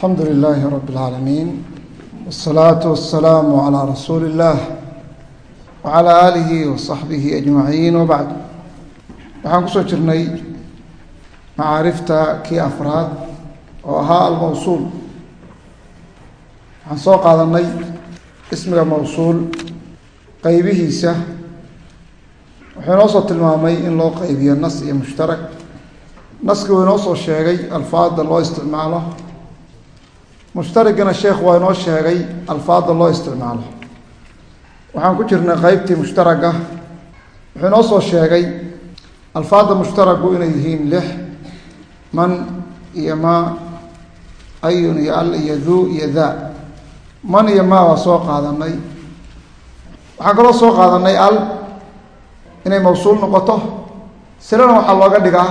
alxamdu lilaahi rabi اlcaalamiin wالsalaatu wasalaamu calaa rasuuli اllah wacalaa aalihi wasaxbihi ajmaciin wabacd waxaan kusoo jirnay macaarifta kii afraad oo ahaa almawsuul waxaan soo qaadanay ismiga mawsuul qeybihiisa wuxuu inoo soo tilmaamay in loo qeybiyo nas iyo mushtarak naski uu inoo soo sheegay alfaada loo isticmaalo mushtarigana sheekh waa inoo sheegay alfaada loo isticmaalo. Waxaan ku jirnay qeybtii mushtaraga. Wuxuu inoo soo sheegay alfaada mushtaragu inay yihiin lix man iyo ma ayun iyo al iyo duu iyo daa man iyo ma waa soo qaadanay. Waxaan kaloo soo qaadanay al inay mawsuul noqoto. Silana waxaa looga dhigaa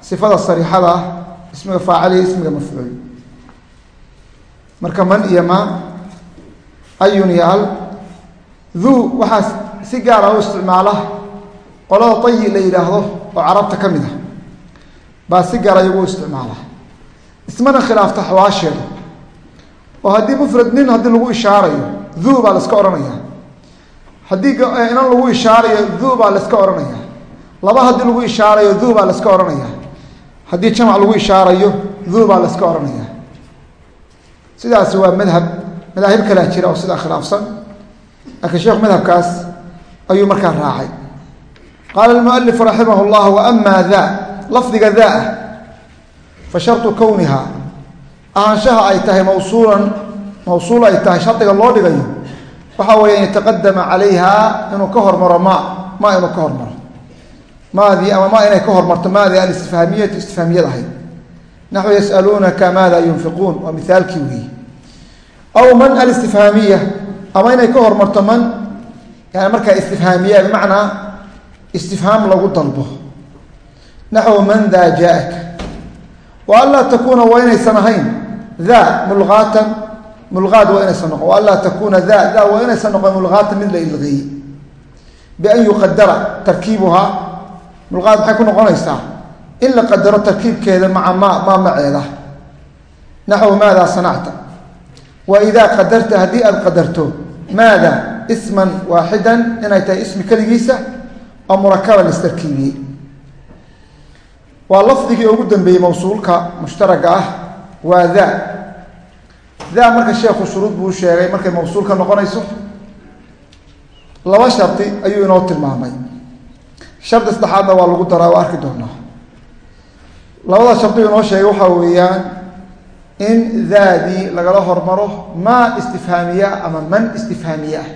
sifada sariixada ismiga faacil iyo ismiga mafcuul marka man iyo ma ayun iyo al duu waxaa si gaara u isticmaala. Qolada tayi la yidhaahdo oo carabta ka mid ah. Baa si gaara iyagu u isticmaala. Ismana khilaafta xawaasheedu oo haddii mufrad nin haddii lagu ishaarayo duu baa la iska odhanaya haddii inan lagu ishaarayo duu baa la iska odhanaya laba haddii lagu ishaarayo duu baa la iska odhanaya haddii jamac lagu ishaarayo duu baa la iska odhanaya sidaasi waa madhab madaahib kalaa jira oo sidaa khilaafsan. Laakiin sheekhu madhabkaas ayuu markaa raacay. Qaala almualif raximah llah wa ama daa lafdiga daa ah fa shartu kowniha ahaanshaha ay tahay mawsuulan mawsuul ay tahay shardiga loo dhigayo waxa weeye an yataqadama calayha inuu ka hormaro ma ma inuu ka hormaro. Maadii ama ma inay ka hormarto maadii alistifhaamiyatu istifhaamiyad ahayd naxu yasaluunaka maada yunfiquun waa mihaalkii weyi aw man alistifhaamiya ama inay ka hormarto man yani markaa istifhaamiya bimacnaa istifhaam lagu dalbo. naxwu man daa jaaaka wa anlaa takuuna waa inaysan ahayn daa mulqaatan mulqaad waa inaysan noqon wa anlaa takuuna daa daa waa inaysan noqon mulqaatan mid la ilqeeyey bian yuqadara tarkiibuhaa mulqaad maxay ku noqonaysaa in la qadaro tarkiibkeeda maca ma maa maceeda naxwu maada sanacta wa idaa qadarta haddii aada qadarto maada isman waaxidan inay tahay ismi keligiisa oo murakaban istarkiibiyey waa lafdigii ugu dambeeyey mawsuulka mushtaraga ah waa daa daa marka sheekhu shuruud buu sheegay markay mawsuul ka noqonayso laba shardi ayuu inoo tilmaamay shardi saddexaadna waa lagu daraa waa arki doonaa labada shardigu inoo sheegay waxaa weeyaan in daadii lagala hormaro maa istifhaamiya ama man istifhaamiye ah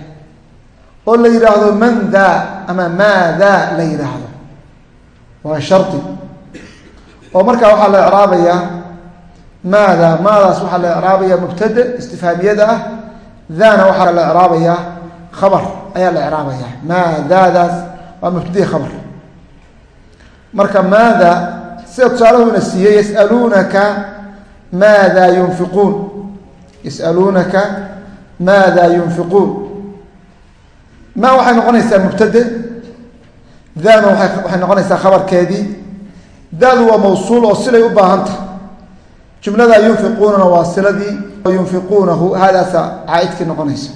oo la yidhaahdo man daa ama maa daa la yidhaahdo waa shardi oo markaa waxaa la icraabayaa maada maadaas waxaa la icraabaya mubtade istifhaamiyada ah. Daana waxaa la icraabayaa khabar ayaa la icraabaya. Maa daadaas waa mubtadii khabar. Marka maada sida tusaalahuna siiyey yasaluunaka maada yunfiquun. Yasaluunaka maada yunfiquun. Ma waxay noqonaysaa mubtade? Daana waxay noqonaysaa khabarkeedii. Daadu waa mawsuul oo silay u baahan tahay. Jumlada yunfiquunana waa siladii yunfiquunahu haadaasa caaidkii noqonaysa.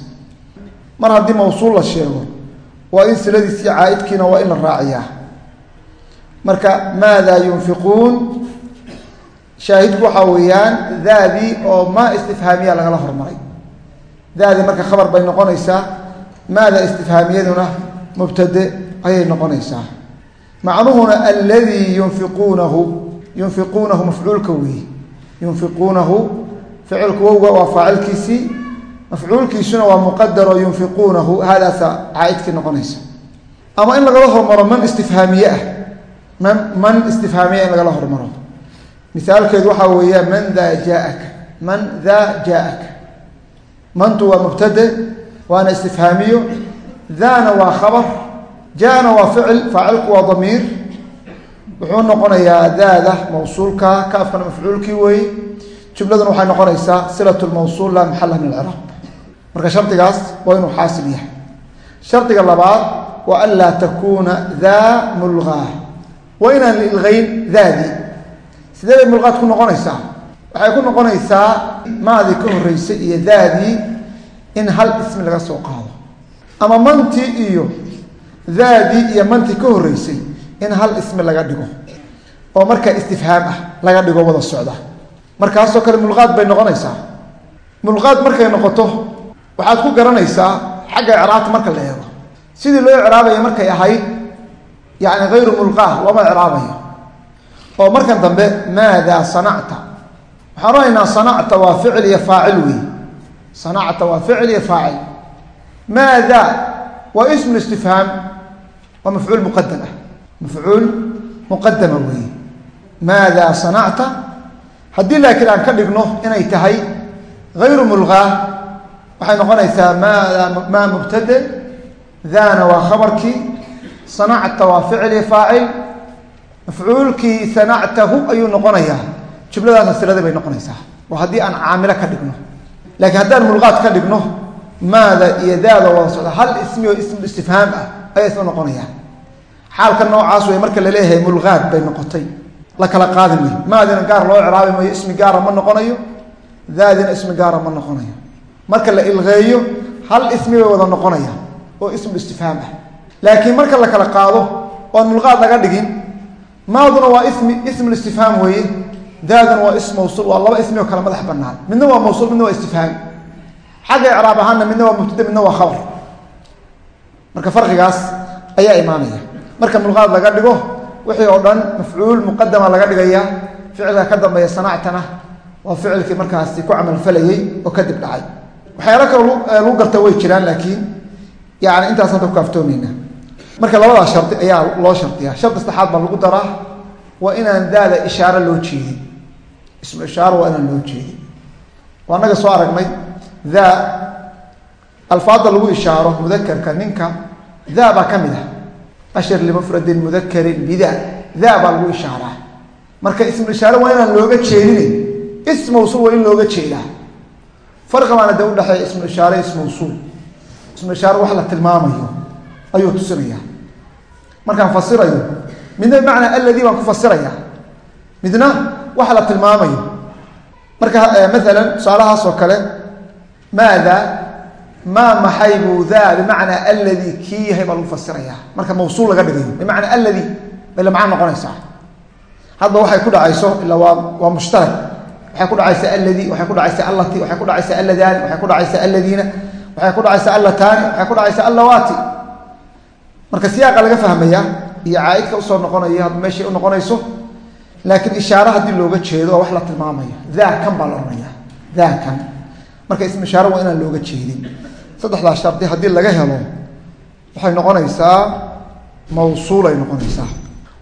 Mar haddii mawsuul la sheego waa in siladiisii caaidkiina waa in la raaciyaa marka maada yunfiquun? Shaahidku waxaa weeyaan daadii oo maa istifhaamiya lagala hormaray. Daadii marka khabar bay noqonaysaa maada istifhaamiyaduna mubtade ayay noqonaysaa. Macnuhuna aladii yunfiquunahu yunfiquunahu mafcuulka weeye yunfiquunahu ficilku wowga waa faacilkiisii mafcuulkiisuna waa muqadaro yunfiquunahu haadaasa caaidkii noqonaysa. Ama in lagala hormaro man istifhaamiye ah man man istifhaamiya in lagala hormaro. Mihaalkeedu waxaa weeya man daa jaaaka. Man daa jaaaka. Mantu waa mubtade waana istifhaamiyo. Daana waa khabar. Jaana waa ficil faacilku waa damiir. Wuxuu noqonayaa daada mawsuulka kaafkana mafcuulkii weeye jumladuna waxay noqonaysaa silat lmawsuul laa maxala min alciraaq marka shardigaas waa inuu xaasil yahay. Shardiga labaad wa an laa takuuna daa mulgaa waa inaan la ilqayn daadii sidee bay mulqaad ku noqonaysaa? Waxay ku noqonaysaa maadii ka horreysay iyo daadii in hal ismi laga soo qaado. Ama mantii iyo daadii iyo mantii ka horreysay in hal ismi laga dhigo. Oo markaa istifhaam ah laga dhigo wada socda. Markaasoo kale mulqaad bay noqonaysaa. Mulqaad markay noqoto waxaad ku garanaysaa xagga icraabta marka la eego. Sidii loo icraabaya markay ahayd yani hayru mulqaah looma icraabayo oo markan dambe maadaa sanacta? Waxaan ohaynaa sanacta waa ficil iyo faacil wey sanacta waa ficil iyo faacil. Maada? Waa ismu istifhaam waa mafcuul muqadam ah. Mafcuul muqadama weeye maada sanacta? Haddii laakiin aan ka dhigno inay tahay hayru mulqaa waxay noqonaysaa maada maa mubtade daana waa khabarkii sanacta waa ficil iyo faacil mafcuulkii sanactahu ayuu noqonayaa. Jumladaasna silada bay noqonaysaa. Waa haddii aan caamilo ka dhigno. Laakiin haddaan mulqaad ka dhigno maada iyo daada wada socda hal ismi oo ismu istifhaam ah ayay isla noqonayaan. Xaalka noocaas wey marka la leeyahay mulqaad bay noqotay. La kala qaadi mayo maadina gaar loo icraabi mayo ismi gaara ma noqonayo daadina ismi gaara ma noqonayo. Marka la ilqeeyo hal ismi bay wada noqonayaan oo ismu istifhaam ah laakiin marka la kala qaado oon mulqaad laga dhigin maaduna waa ismi ismu istifhaam weeye. Daaduna waa ism mawsuul waa laba ismi oo kale madax banaan midna waa mawsuul midna waa istifhaam. Xagga icraab ahaanna midna waa mubtada midna waa khabar. Marka farqigaas ayaa imaanaya. Marka mulqaad laga dhigo wixii oo dhan mafcuul muqadama laga dhigaya ficilka ka dambeeya sanactana waa ficilkii markaasi ku camalfalayey oo kadib dhacay. Waxyaalo kale lagu garta way jiraan laakiin yani intaas hadda ku kaaftoomayna marka labadaas shardi ayaa loo shardiyaa shardi saddexaad baa lagu daraa waa inaan daada ishaaro loo jeedin. Ismu ishaaro waa inaan loo jeedin. Waa naga soo aragnay daa alfaada lagu ishaaro mudakerka ninka daa baa ka mid ah. Ashir limufradin mudakarin bida daa baa lagu ishaaraa. Marka ismu ishaare waa inaan looga ism mawsuul waa in looga jeedaa. Farqi baana dee udhexeeya ismu ishaare ism mawsuul ismu ishaare wax la tilmaamayo ayuu tusinaya markaan fasirayo midna bimacnaa alladii baan ku fasiraya midna waxa la tilmaamayo. Marka maalan tusaalahaas oo kale maada? Maa maxay buu daa bimacnaa alladii kii baa lagu fasiraya marka mawsuul laga dhigayo bimacnaa alladii bay la noqonaysaa. Hadda waxay ku dhacayso ilaa waa waa mushtarak. Waxay ku dhacaysaa alladii waxay ku dhacaysaa allati waxay ku dhacaysaa alladaani waxay ku dhacaysaa alladiina waxay ku dhacaysaa allataani waxay ku dhacaysaa allawaati marka siyaaqa laga fahmaya iyo caaidka u soo noqonaya meeshay u noqonayso laakiin ishaare haddii looga jeedo oo wax la tilmaamayo daa kan baa la ohanaya daa kan marka ismu ishaare waa inaan looga jeedin. Saddexdaas shardi haddii laga helo waxay noqonaysaa mawsuulay noqonaysaa.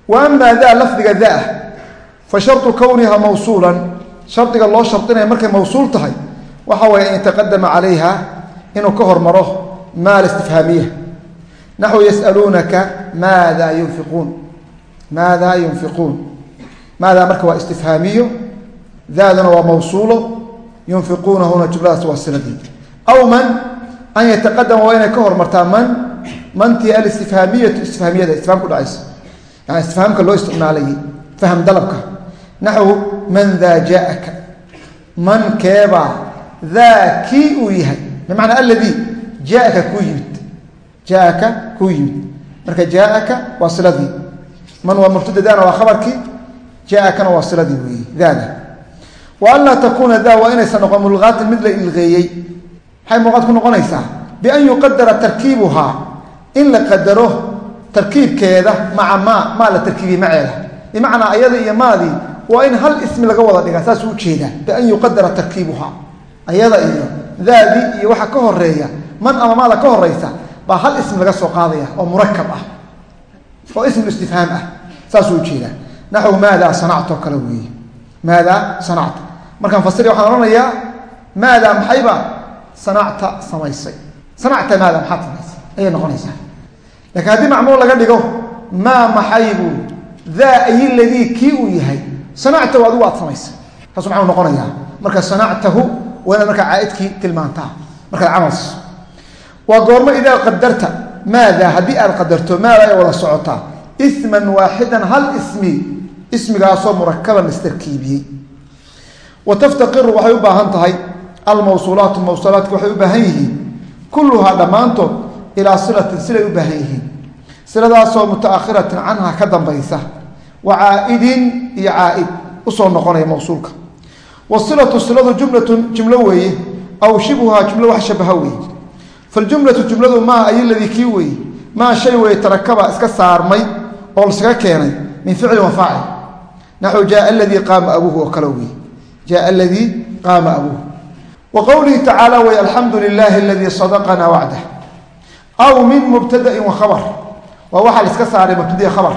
Wa amaa daa lafdiga daa fa shartu kowniha mawsuulan. Shardiga loo shardinaya markay mawsuul tahay waxa weeye an yataqadama calayha inuu ka hormaro maal istifhaamiya naxwu yasaluunaka maada yunfiquun. Maada yunfiquun. Maadaa marka waa istifhaamiyo daaduna waa mawsuulo yunfiquunahuna jumladaas waa siladii aw man an yataqadama waa inay ka hormartaa man mantii alistifhaamiyatu istifhaamiyada istifhaam ku dhacaysa. Yani istifhaamka loo isticmaalayay fahm dalabka. Naxwu man daa jaaka man keebaa daa kii uu yahay. Bimacnaa aladii jaaka kuu yimid. Marka jaaaka waa siladii. Man waa mubtada daana waa khabarkii jaaakana waa siladii weeye daada wa an laa takuuna daa waa inaysan noqon mulqaatin mid la ilqeeyey. Maxay mulqaad ku noqonaysaa? Bian yuqadara tarkiibuhaa. In la qadaro tarkiibkeeda maca maa maa la tarkiibiyey maceeda. Bimacnaa ayada iyo maadii waa in hal ismi laga wada dhigaa saasuu u jeedaa bian yuqadara tarkiibuhaa. Ayada iyo daadii iyo waxa ka horreeya man ama maada ka horeysa baa hal ismi laga soo qaadaya oo murakab ah oo ismu istifhaam ah saasuu u jeedaa naxw maadaa sanacto kale weeye. Maadaa sanacta markaan fasirya waxaan ohanayaa maadaa maxayba sanacta samaysay. Sanacta maadaa maxaad samaysay? Ayay noqonaysaa. Lakiin haddii macmuul laga dhigo maa maxaybuu daa ay ladii kii uu yahay. Sanactahu adigu aad samaysay. Kaasuu maxau noqonayaa. Marka sanactahu waa inaad caaidkii tilmaantaa. Markaad camalsiso waa goormo idaa qadarta? Maadaa haddii aad qadarto maada ay wada socotaa? Isman waaxidan hal ismi. Ismigaasoo murakaban istarkiibiyey wa taftaqiru waxay u baahan tahay. Almawsuulaatu mawsuulaadka waxay u baahan yihiin. Kulluhaa dhammaantood ilaa silatin silay u baahan yihiin. Siladaasoo mutaakhiratin canha ka dambaysa. Wa caaidin iyo caaid u soo noqonaya mawsuulka. Wasilatu siladu jumlatun jumlo weeye. Aw shibhuhaa jumlo wax shabaha weeye faljumlatu jumladu maa ay ladii kii weeye maa shay weeye tarakaba iska saarmay oo laskaga keenay min ficlin wa faacil naxu jaaa aladii qaama abuuhu oo kale weeye jaaa aladii qaama abuuhu wa qowlihi tacaala wey alxamdu lilaahi aladii sadaqanaa wacdah aw min mubtadain wa khabar waa waxaa la iska saaray mubtadai khabar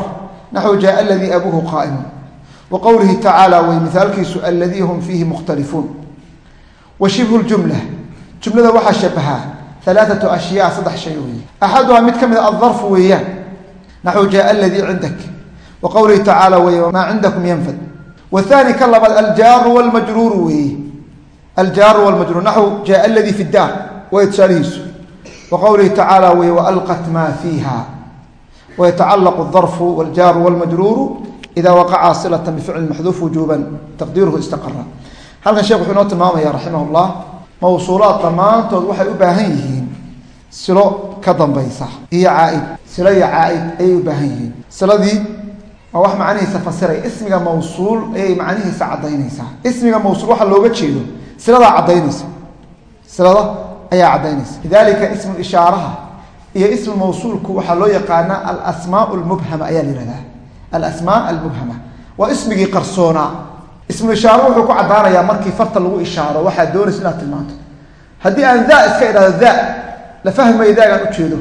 naxu jaaa aladii abuuhu qaa'imun wa qowlihi tacaala wey mihaalkiisu aladii hum fiihi mukhtalifuun wa shibhu ljumla jumlada waxaa shabahaa alaaatu ashyaa saddex shay weeye axaduhaa mid ka mid a aldarfu weeyaan naxu jaaa aladii cindak wa qowlihi tacaala wey maa cindakum yanfad wathani ka labaad aljaaru walmajruuru weeye aljaaru walmajruur naxu jaaa aladii fi daar waa tusaalihiisu wa qowlihi tacaala wey waalqat maa fiiha wayatacalaqu aldarfu waljaaru walmajruuru ida waqaca silata bficli maxduuf wujuuban taqdiiruhu istaqara halkan sheekh wuxuu inoo tilmaamaya raximah llah mawsuulaad dhammaantood waxay u baahan yihiin silo ka dambaysa. Iyo caaid. Silo iyo caaid ayay u baahan yihiin. Siladii waa wax macnihiisa fasiray. Ismiga mawsuul ayay macnihiisa cadaynaysaa ismiga mawsuul waxaa looga jeedo. Siladaa cadaynaysa silada ayaa cadaynaysa lidalika ismu ishaaraha iyo ismu mawsuulku waxaa loo yaqaanaa alasmaa lmubhama ayaa la yihahdaa alasmaa almubhama. Waa ismigii qarsoonaa ismu ishaaro wuxuu ku caddaanayaa markii farta lagu ishaaro. Waxaad doonaysa inaad tilmaanto. Haddii aan daa iska idhahdo daa la fahmayo daagaan ujeedo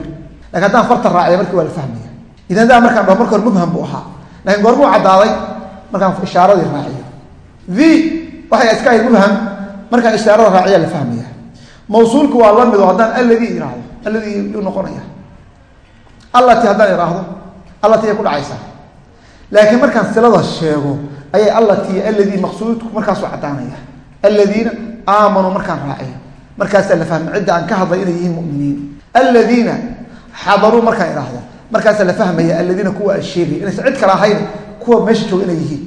laakiin haddaan farta raaciya markii waa la fahmaya idan daa markaan dhaho marka hore mubham buu ahaa. Lakin goormuu caddaaday markaan ishaaradii raaciyo. The waxay iska ahayd mubham markaan ishaarada raaciya la fahmaya mawsuulku waa la mido haddaan alladii ihahdo alladii yuu noqonaya allati haddaan idhaahdo allati ay ku dhacaysaa laakiin markaan silada sheego ayay allati alladii maqsuudku markaasuu caddaanaya. Alladiina aamanuu markaan raaciyo markaasaa la fahmay cidda aan ka hadlay inay yihiin muminiin. Alladiina xadaruu markaan idhaahdo. Markaasaa la fahmaya alladiina kuwa aan sheegay cid kale ahayn kuwa meesha jooga inay yihiin.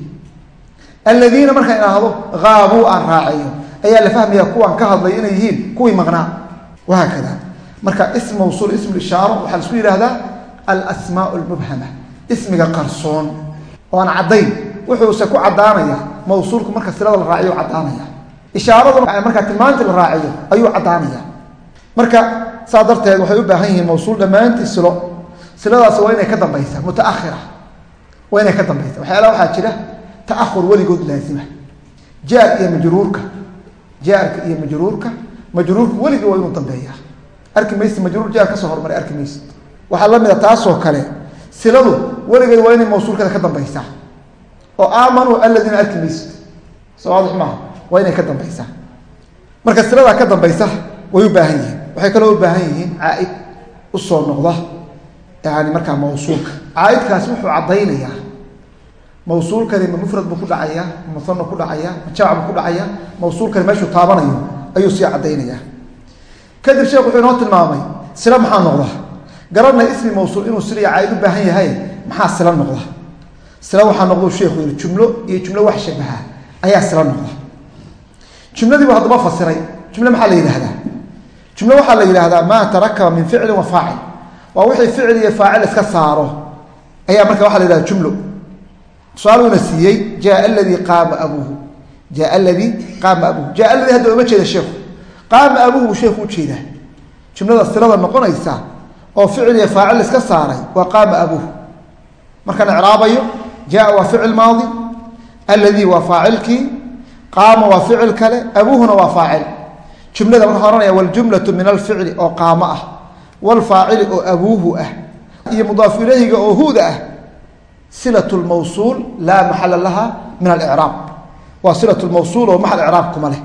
Alladiina markaan idhaahdo haabuu aan raaciyo ayaa la fahmaya kuwaan ka hadlay inay yihiin kuwii maqnaa. Wahaakada marka ism mawsuul ismu ishaaro waxaa la isku yihahdaa alasmaa lmubhama ismiga qarsoon oo aan caddayn. Wuxuuse ku caddaanaya mawsuulku marka silada la raaciyo caddaanaya. Ishaaraduna markaa tilmaantii la raaciyo ayuu caddaanaya. Marka saa darteed waxay u baahan yihiin mawsuul dhammaantii silo. Siladaas waa inay ka dambaysa mutaakhira. Waa inay ka dambaysa. Waxyaalaha waxaa jira ta'ahur weligood laazima. Jaar iyo majruurka. Jaarka iyo majruurka. Majruurka weligii waa inuu dambeeya arki maysid majruur jaar ka soo hormaray arki maysid. Waxaa la mida taasoo kale siladu weligeed waa inay mawsuulkeeda ka dambaysaa. Oo aamanuu aladiina arki maysid soo waa inay ka dambaysaa. Marka siladaa ka dambaysa way u baahan yihiin. Waxay kaloo u baahan yihiin caaid u soo noqda yani markaa mawsuulka. Caaidkaasi wuxuu caddaynayaa. Mawsuulkani ma mufrad buu ku dhacaya ma musano ku dhacaya ma jamac buu ku dhacaya mawsuulkani meeshuu taabanayo ayuu sii caddaynaya kadib sheekh wuxuu inoo tilmaamay sila maxaa noqda garanay ismi mawsuul inuu sila caaid u baahan yahay maxaa sila noqda? Sila waxaa noqda sheekhu yihi jumlo iyo jumlo wax shabaha ayaa sila noqda. Jumladii buu haddaba fasiray. Jumle maxaa la yidhahdaa jumlo waxaa la yidhaahdaa maa tarakaba min ficlin wa faacil. Waa wixii ficil iyo faacil iska saaro ayaa marka waxa la yidhahda jumlo. Tusaaluuna siiyey jaa aladii qaama abuuhu. Jaa aladii qaama abuuhu. Jaa aladii hadda uma jeeda sheekhu. Qaama abuuhu buu sheekhu u jeedaa jumlada silada noqonaysa oo ficil iyo faacil iska saaray waa qaama abuuhu markaan icraabayo jaa waa ficil maadi alladii waa faacilkii qaama waa ficil kale abuuhuna waa faacil. Jumlada markaa ohanaya waljumlatu min alficli oo qaamo ah. Wlfaacili oo abuuhu ah. Iyo mudaaf ilayhiga oo huda ah. Silat lmawsuul laa maxala laha min alicraab waa silat lmawsuul oo maxal icraab kuma leh.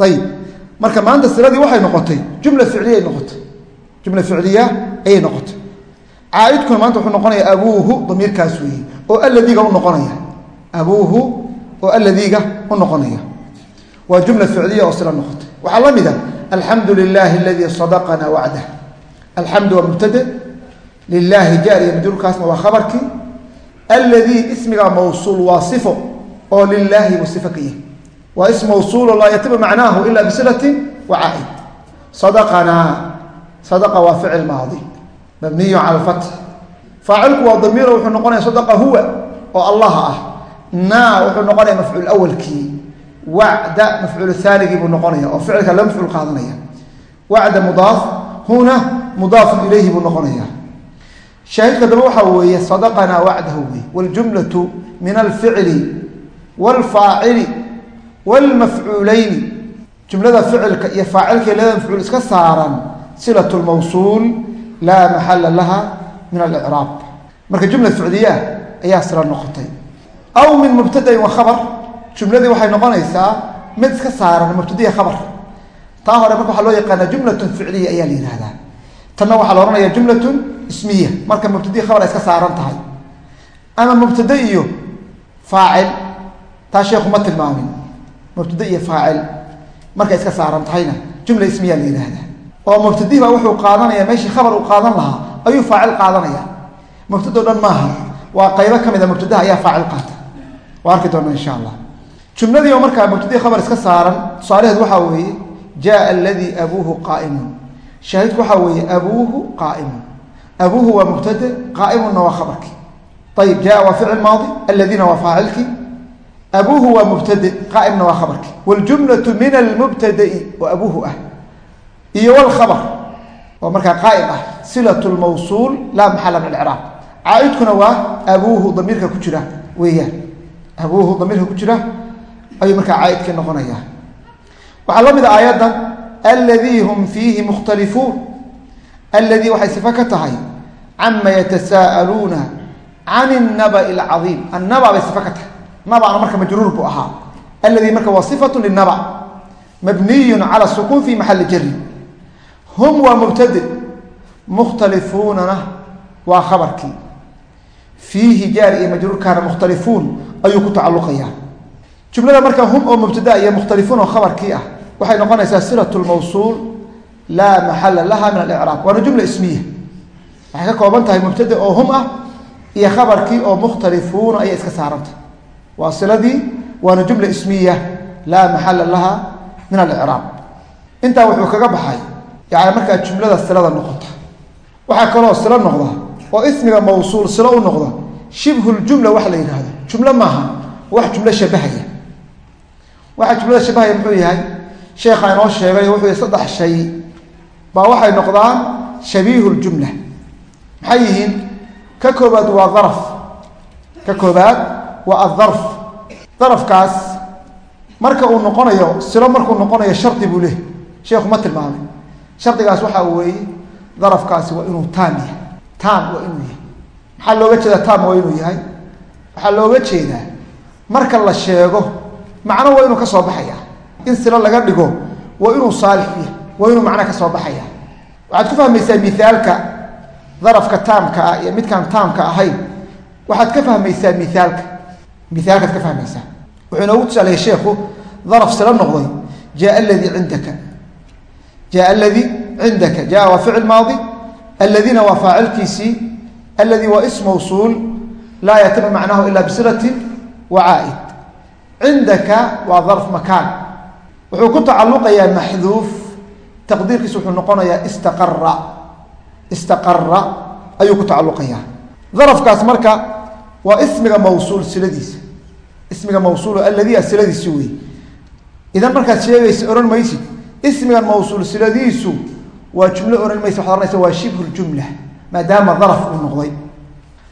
Ayib marka maanta siladii waxay noqotay jumla ficliyay noqotay jumla ficliya ayay noqotay. Caaidkuna maanta wuxuu noqonaya abuuhu damiirkaas weeye oo aladiiga u noqonaya. Abuuhu oo aladiiga u noqonaya. Waa jumla ficliya oo sila noqotay. Waxaa la mida alxamdu lilahi aladii sadaqana wacdah alxamdu waa mubtade lilaahi jaariya majruurkaasna waa khabarkii. Alladii ismiga mawsuul waa sifo oo lilaahi buu sifo ka yahay. Wa caa'id sadaqa waa ficil maadi. Mabniyu cala alfatx faacilku waa damiiro wuxuu noqonaya sadaqa huwa oo allah ah. Naa wuxuu noqonaya mafcuul awalkii. Wacda mafcuul aanigii buu noqonaya oo ficilka la mafcuul qaadanaya. Wacda mudaaf huna mudaafun ilayhi buu noqonaya shaahidka daba waxaa weeye sadaqanaa wacdahu wey waljumlatu min alficli waalfaacili waalmafcuuleyni jumlada ficilka iyo faacilka iska saaran silat lmawsuul laa maxala laha min alicraab marka jumla ficliya ayaa sila noqotay. Aw min mubtadain wa khabar jumladii waxay noqonaysaa mid iska saaran mubtadiya khabar. Taa hore marka waxaa loo yaqaana jumlatun ficliya ayaa la yihahdaa tanna waxaa la ohanaya jumlatun ismiya marka mubtadiya khabar ay iska saaran tahay. Ama mubtada iyo faacil taa sheekhu ma tilmaamin. Mubtada iyo faacil markay iska saaran jumla ismiya la yihahdaa oo mubtadihi baa wuxuu qaadanaya meeshii khabar uu qaadan lahaa ayuu faacil qaadanaya. Mubtado dhan maaha. Waa qaybo ka mid a mubtadaha ayaa faacil qaata. Waa arki doona insha allah. Jumladii oo markaa mubtadii khabar iska saaran tusaalaheed waxaa weeye jaa aladii abuuhu qaaimun. Shaahidku waxaa weeye abuuhu qaaimun. Abuuhu waa mubtade qaaimunna waa khabarkii. Ayib jaa waa ficil maadi aladiina waa faacilkii. Abuuhu waa mubtade qaaimna waa khabarkii. Wاljumlaةu min almubtada'i oo abuuhu ah iyo wlkhabr oo markaa qaa'id ah silat laa maxala min acraab caaidkuna waa abuuhu damiirka ku jira weeyaan. Abuuhu damiirka ku jira ayuu markaa caaidkii noqonaya. Waxaa la mid ah a aayaddan alladii hum fiihi mukhtalifuun alladii waxay sifo ka tahay cama yatasaa'aluuna can اnaba'i alcadiim annaba bay sifo ka tahay. Nabana marka majruur buu ahaa. Alladii marka waa sifatu linaba mabniyun cala sukuun fi maxali jari hum waa mubtade mukhtalifuunana waa khabarkii. Fiihi jaari iyo majruurkaana mukhtalifuun ayuu ku tacaluqaya jumlada marka hum oo mubtada iyo mukhtalifuun oo khabarkii ah waxay noqonaysaa silat lmawsuul laa maxala laha min alicraab waana jumla ismiya. Waxay ka kooban tahay mubtade oo hum ah iyo khabarkii oo mukhtalifuuna ayay iska saarantah waa siladii waana jumla ismiya laa maxala laha min alicraab intaa wuxuu kaga baxay yani markaa jumlada silada noqota. Waxaa kaloo silo noqda oo ismiga mawsuul silo u noqda shibhu ljumla waxa la yidhaahdo jumlo maaha wax jumlo shabahaya. Waxa jumlada shabahaya muxuu yahay? Sheekhaa inoo sheegay wuxuu yihi saddex shay. Baa waxay noqdaan shabiihu ljumla maxay yihiin? Ka koobaad waa daraf ka koobaad waa adarf darafkaas marka uu noqonayo silo markuu noqonayo shardi buu leh. Sheekhu ma tilmaamay shardigaas waxaa weeye darafkaasi waa inuu taam yahay. Taam waa inuu yahay. Maxaa looga jeedaa taam waa inuu yahay? Waxaa looga jeedaa marka la sheego macno waa inuu ka soo baxaya. In silo laga dhigo waa inuu saalix yahay. Waa inuu macno ka soo baxaya. Waxaad ku fahmaysaa miaalka darafka taamka ah iyo midkaan taamka ahayn. Waxaad ka fahmaysaa miaalka miaalkaad ka fahmaysaa. Wuxuu inoogu tusaaleeyey sheekhu daraf silo noqday jaa aladii cindaka jaa aladii cindaka jaa waa ficil maadi aladiina waa faacilkiisii alladii waa ism mawsuul laa yatimu macnahu ila bisilatin wa caa'id cindaka waa darf makaan wuxuu ku tacaluqayaa maxduuf taqdiirkiisu wuxuu noqonayaa istaqara istaqara ayuu ku tacaluqayaa darafkaas marka waa ismiga mawsuul siladiisa ismiga mawsuul alladii siladiisi wey idan markaad sheegaysa odhan maysid ismigan mawsuul siladiisu waa jumlo odhan maysa waxad ohanaysa waa shibhu ljumla maadaama daraf uu noqday.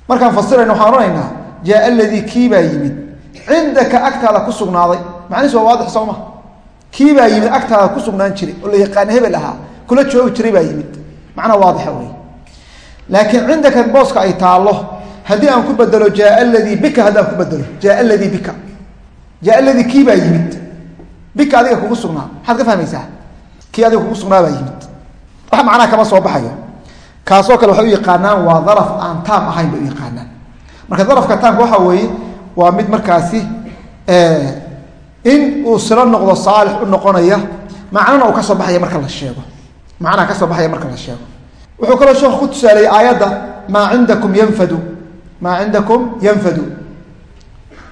Markaan fasirayna waxaan odhanaynaa jaa aladii kii baa yimid. Cindaka agtaada ku sugnaaday. Macnihiis waa waadix sooma kii baa yimid agtaada ku sugnaan jiray oo la yaqaana hebel ahaa kula joogi jiray baa yimid. Macnaa waadixa wey laakiin cindaka booska ay taallo haddii aan ku bedelo jaa aladii bika haddaan ku bedelo jaa aladii bika. Jaa aladii kii baa yimid. Bika adiga kugu sugnaa. Maxaad ka fahmaysaa kii adiga kugu sugnaa baa yimid. Wax macnaha kama soo baxayo. Kaasoo kale waxay u yaqaanaan waa daraf aan taam ahayn bay u yaqaanaan. Marka darafka taamka waxaa weeye waa mid markaasi in uu silo noqdo saalix u noqonaya macnana uu ka soo baxaya marka la sheego. Macnaha ka soo baxaya marka la sheego. Wuxuu kaloo sheekhu ku tusaaleeyey aayadda maa cindakum yanfadu. Maa cindakum yanfadu.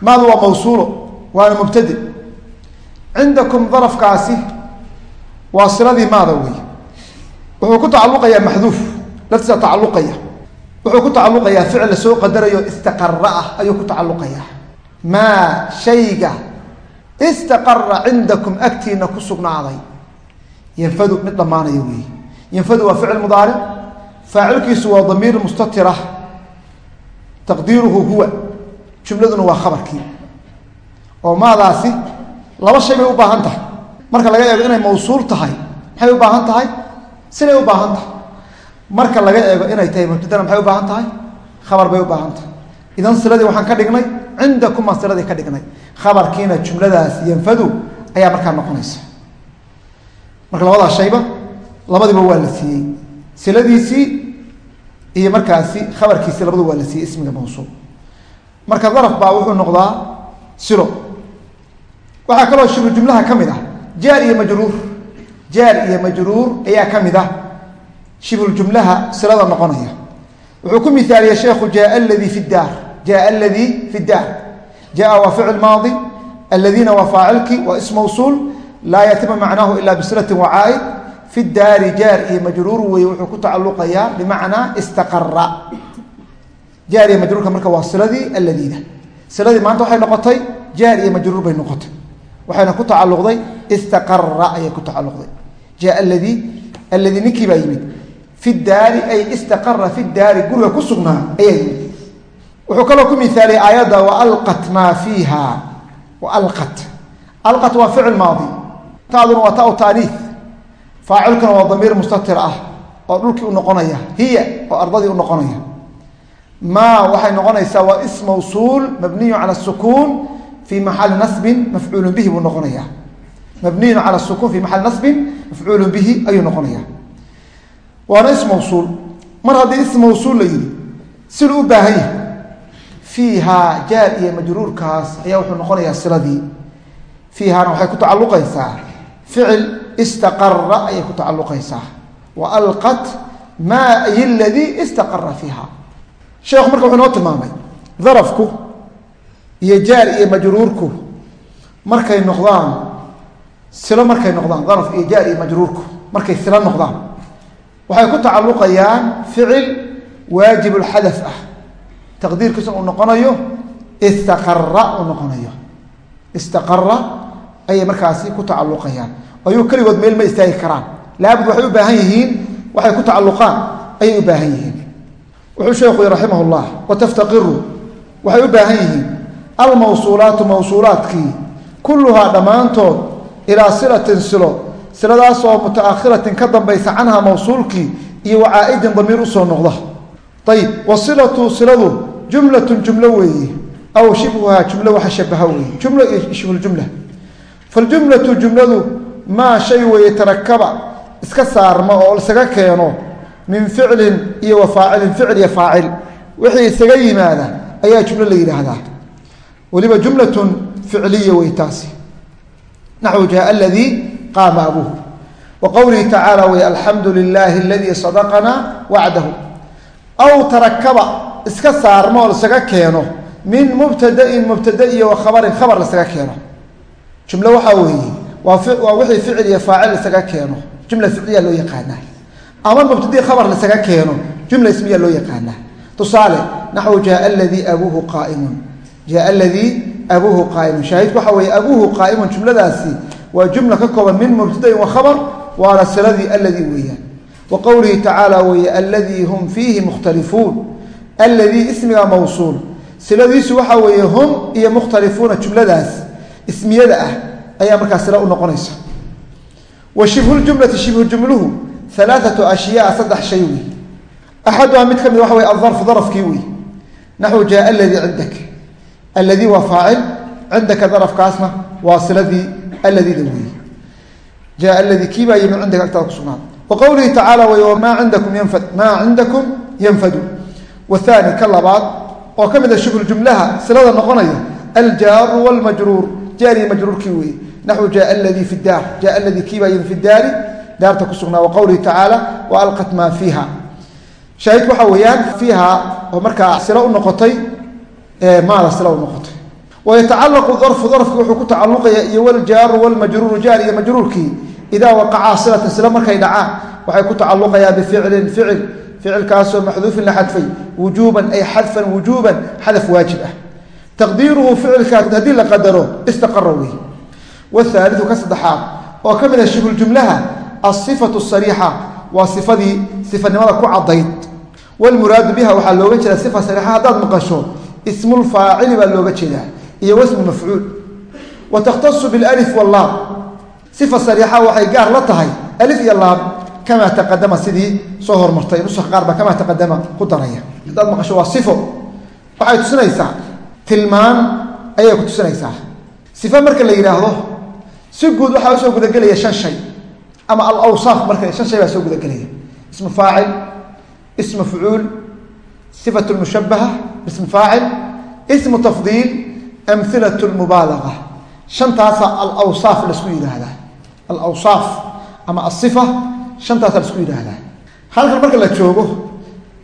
Maadu waa mawsuulo waana mubtade cindakum darafkaasi waa siladii maada wey wuxuu ku tacaluqayaa maxduuf laftiisa tacaluqaya wuxuu ku tacaluqayaa ficil la soo qadarayo istaqara ah ayuu ku tacaluqayaa maa shayga istaqara cindakum agtiina ku sugnaaday. Yanfadu mid dhammaanaya weeye yanfadu waa ficil mudaaric faacilkiisu waa damiir mustatira. Taqdiiruhu huwa jumladuna waa khabarkii. Oo maadaasi laba shay bay u baahan tahay marka laga eego inay mawsuul tahay maxay u baahan tahay? Siday u baahan tahay. Marka laga eego inay tahay mubtadana maxay u baahan tahay? Khabar bay u baahan tahay. Idan siladii waxaan ka dhignay cindakum aan siladii ka dhignay. Khabarkiina jumladaas yanfadu ayaa markaa noqonaysa. Marka labadaa shayba labadiba waa la siiyey. Siladiisii iyo markaasi khabarkiisii labadu waa la siiyey ismiga mawsuul. Marka daraf baa wuxuu noqdaa silo. Waxaa kaloo shibru jumlaha ka mid ah jaar iyo majruur. Jaar iyo majruur ayaa ka mid ah shibhuljumlaha silada noqonaya. Wuxuu ku miaaliyey sheekhu jaa ladii fi daar jaa ladii fi daar jaa waa ficil maadi. Aladiina waa faacilki waa is laa yatima macnaahu ila bislatin wacaaid fi daari jaar iyo majruur weye wuxuu ku tacaluqayaa bimacnaa istaqara jaar iyo majruurka marka waa siladii alladiida siladii maanta waxay noqotay jaar iyo majruur bay noqotay waxayna ku tacaluqday istaqara ayay ku tacaluqday jaa ladii alladii ninkii baa yimid fi daari ay istaqara fi daari guriga ku sugnaa ayaa yimid. Wuxuu kaloo ku miaaliyay aayadda waalqat maa fiiha. Waalqat alqat. Waa ficil maadi. Taaduna waa ta taaniih faacilkuna waa damiir mustatir ah oo dhulkii u noqonaya hiya oo ardadii u noqonaya. Maa waxay noqonaysaa waa is mawsuul mabniyu cala sukuun fi maxali nasbin mafcuulu bihi buu noqonaya mabniyun cala sukuun fi maxali nasbin mafcuulu bihi ayuu noqonaya waana is mawsuul mar haddii is mawsuul la yidhi siduu u baahan yahay fiihaa jaar iyo majruurkaas ayaa wuxuu noqonayaa siladii fiihaana waxay ku tacaluqaysaa ficil istaqara ayay ku tacaluqaysaa wa alqat maa ay ladii istaqara fiiha sheekhu marka wuxuu noo tilmaamay darafku iyo jaar iyo majruurku markay noqdaan silo markay noqdaan daraf iyo jaar iyo majruurku markay silo noqdaan waxay ku tacaluqayaan ficil waajibulxadaf ah. Taqdiirkiisa uu noqonayo istaqara uu noqonayo. Istaqara ayay markaasi ku tacaluqayaan ayuu keligood meel ma istaagi karaan. Laabud waxay u baahan yihiin waxay ku tacaluqaan ayay u baahan yihiin. Wuxuu sheekhu raximah llah wataftaqiru waxay u baahan yihiin almawsuulaatu mawsuulaadkii kulluhaa dhammaantood ilaa silatin silo siladaasoo mutaakhiratin ka dambaysa canha mawsuulkii iyo wacaa-idin damiir u soo noqda. Ayib wasilatu siladu jumlatun jumlo weeye aw shibhuhaa jumlo waxa shabaha weeye jumlo iyo shibhuljumla faljumlatu jumladu maa shay weeye tarakaba iska saarma oo isaga keeno min ficlin iyo wa faacilin ficil iyo faacil. Wixii isaga yimaada ayaa jumlo la yidhaahdaa weliba jumlatun ficliya wey taasi. Naxwu jaa aladii qaama abuuh wa tacaala wey alxamdu lilaahi aladii sadaqanaa wacdahu. Aw tarakaba iska saarma oo lasaga keeno min mubtadain mubtada iyo wa khabarin khabar lasaga keeno. Jumlo waxaa weeye waa waa wixii ficil iyo faacil lasaga keeno. Jumla ficliya loo yaqaanaa. Ama mubtadii khabar lasaga keeno jumla ismiya loo yaqaanaa. Tusaale naxwu jaa aladii abuuhu qaaimun jaa aladii abuuhu qaaimun. Shaahidku waxaa weeye abuuhu qaaimun jumladaasi waa jumla ka kooban min mubtadain wa khabar waana siladii alladii weeyaan. Wa qowlihi tacaala weeye alladii hum fiihi mukhtalifuun alladii ismiga mawsuul. Siladiisu waxaa weeye hum iyo mukhtalifuuna jumladaas ismiyada ah ayaa markaa sila u noqonaysa. Wa shibhuljumlati shibhujumluhu alaaatu ashyaa saddex shay wey axaduhaa mid ka mid waxa wey aldarfu darafkii wey naxwu jaa aladii cindak alladii waa faacil cindaka darafkaasna waa siladii alladiida weeye jaa aladii kii baa yimi cindaka agtaada kusugnaaday wa qowlihi tacaala wey maa cindakum yanfad maa cindakum yanfadu wathani ka labaad oo ka mid a shibhuljumlaha silada noqonaya aljaaru wlmajruur jaari majruurkii weeye naxwu jaa aladii fi daar jaa aladii kii baa yimi fi daari daarta kusugnaa wa qowlihi tacaala wa alqat maa fiiha shaahidku waxaa weeyaan fiiha oo markaa sila u noqotay maada sila u noqotay. Wayatacalaqu darfu darfki wuxuu ku tacaluqaya iyo waljaaru walmajruuru jaar iyo majruurkii idaa waqacaa silatan sila markay dhacaan waxay ku tacaluqayaa bificlin ficil ficilkaasoo maxduufin la xadfay wujuuban ay xadfan wujuuban xadaf waajib ah. Taqdiiruhu ficilkaas haddii la qadaro istaqara wey wthaaliu ka saddexaad oo ka mid a shibhuljumlaha asifatu sariixa waa sifadii sifanimada ku caddayd. Wlmuraadu biha ismulfaacili baa looga jeedaa iyo wasmu mafcuul. Wa takhtasu bilif wallaam sifa sariixa waxay gaar la tahay alif iyo laam kamaa taqadama sidii soo hormartay. Nusa qaar baa kamaa taqadama ku daraya. Haddaad maqasho waa sifo. Waxay tusinaysaa tilmaan ayay ku tusinaysaa. Sifo marka la yidhaahdo si guud waxaa u soo gudagelaya shan shay. Ama alawsaaf marka shan shay baa soo gudagelaya. Ismu bismi faacil ismu tafdiil amhilat lmubaalaga shantaasa alawsaaf la isku yidhaahdaa. Alawsaaf ama asifa shantaasa la isku yidhaahdaa. Halkan marka la joogo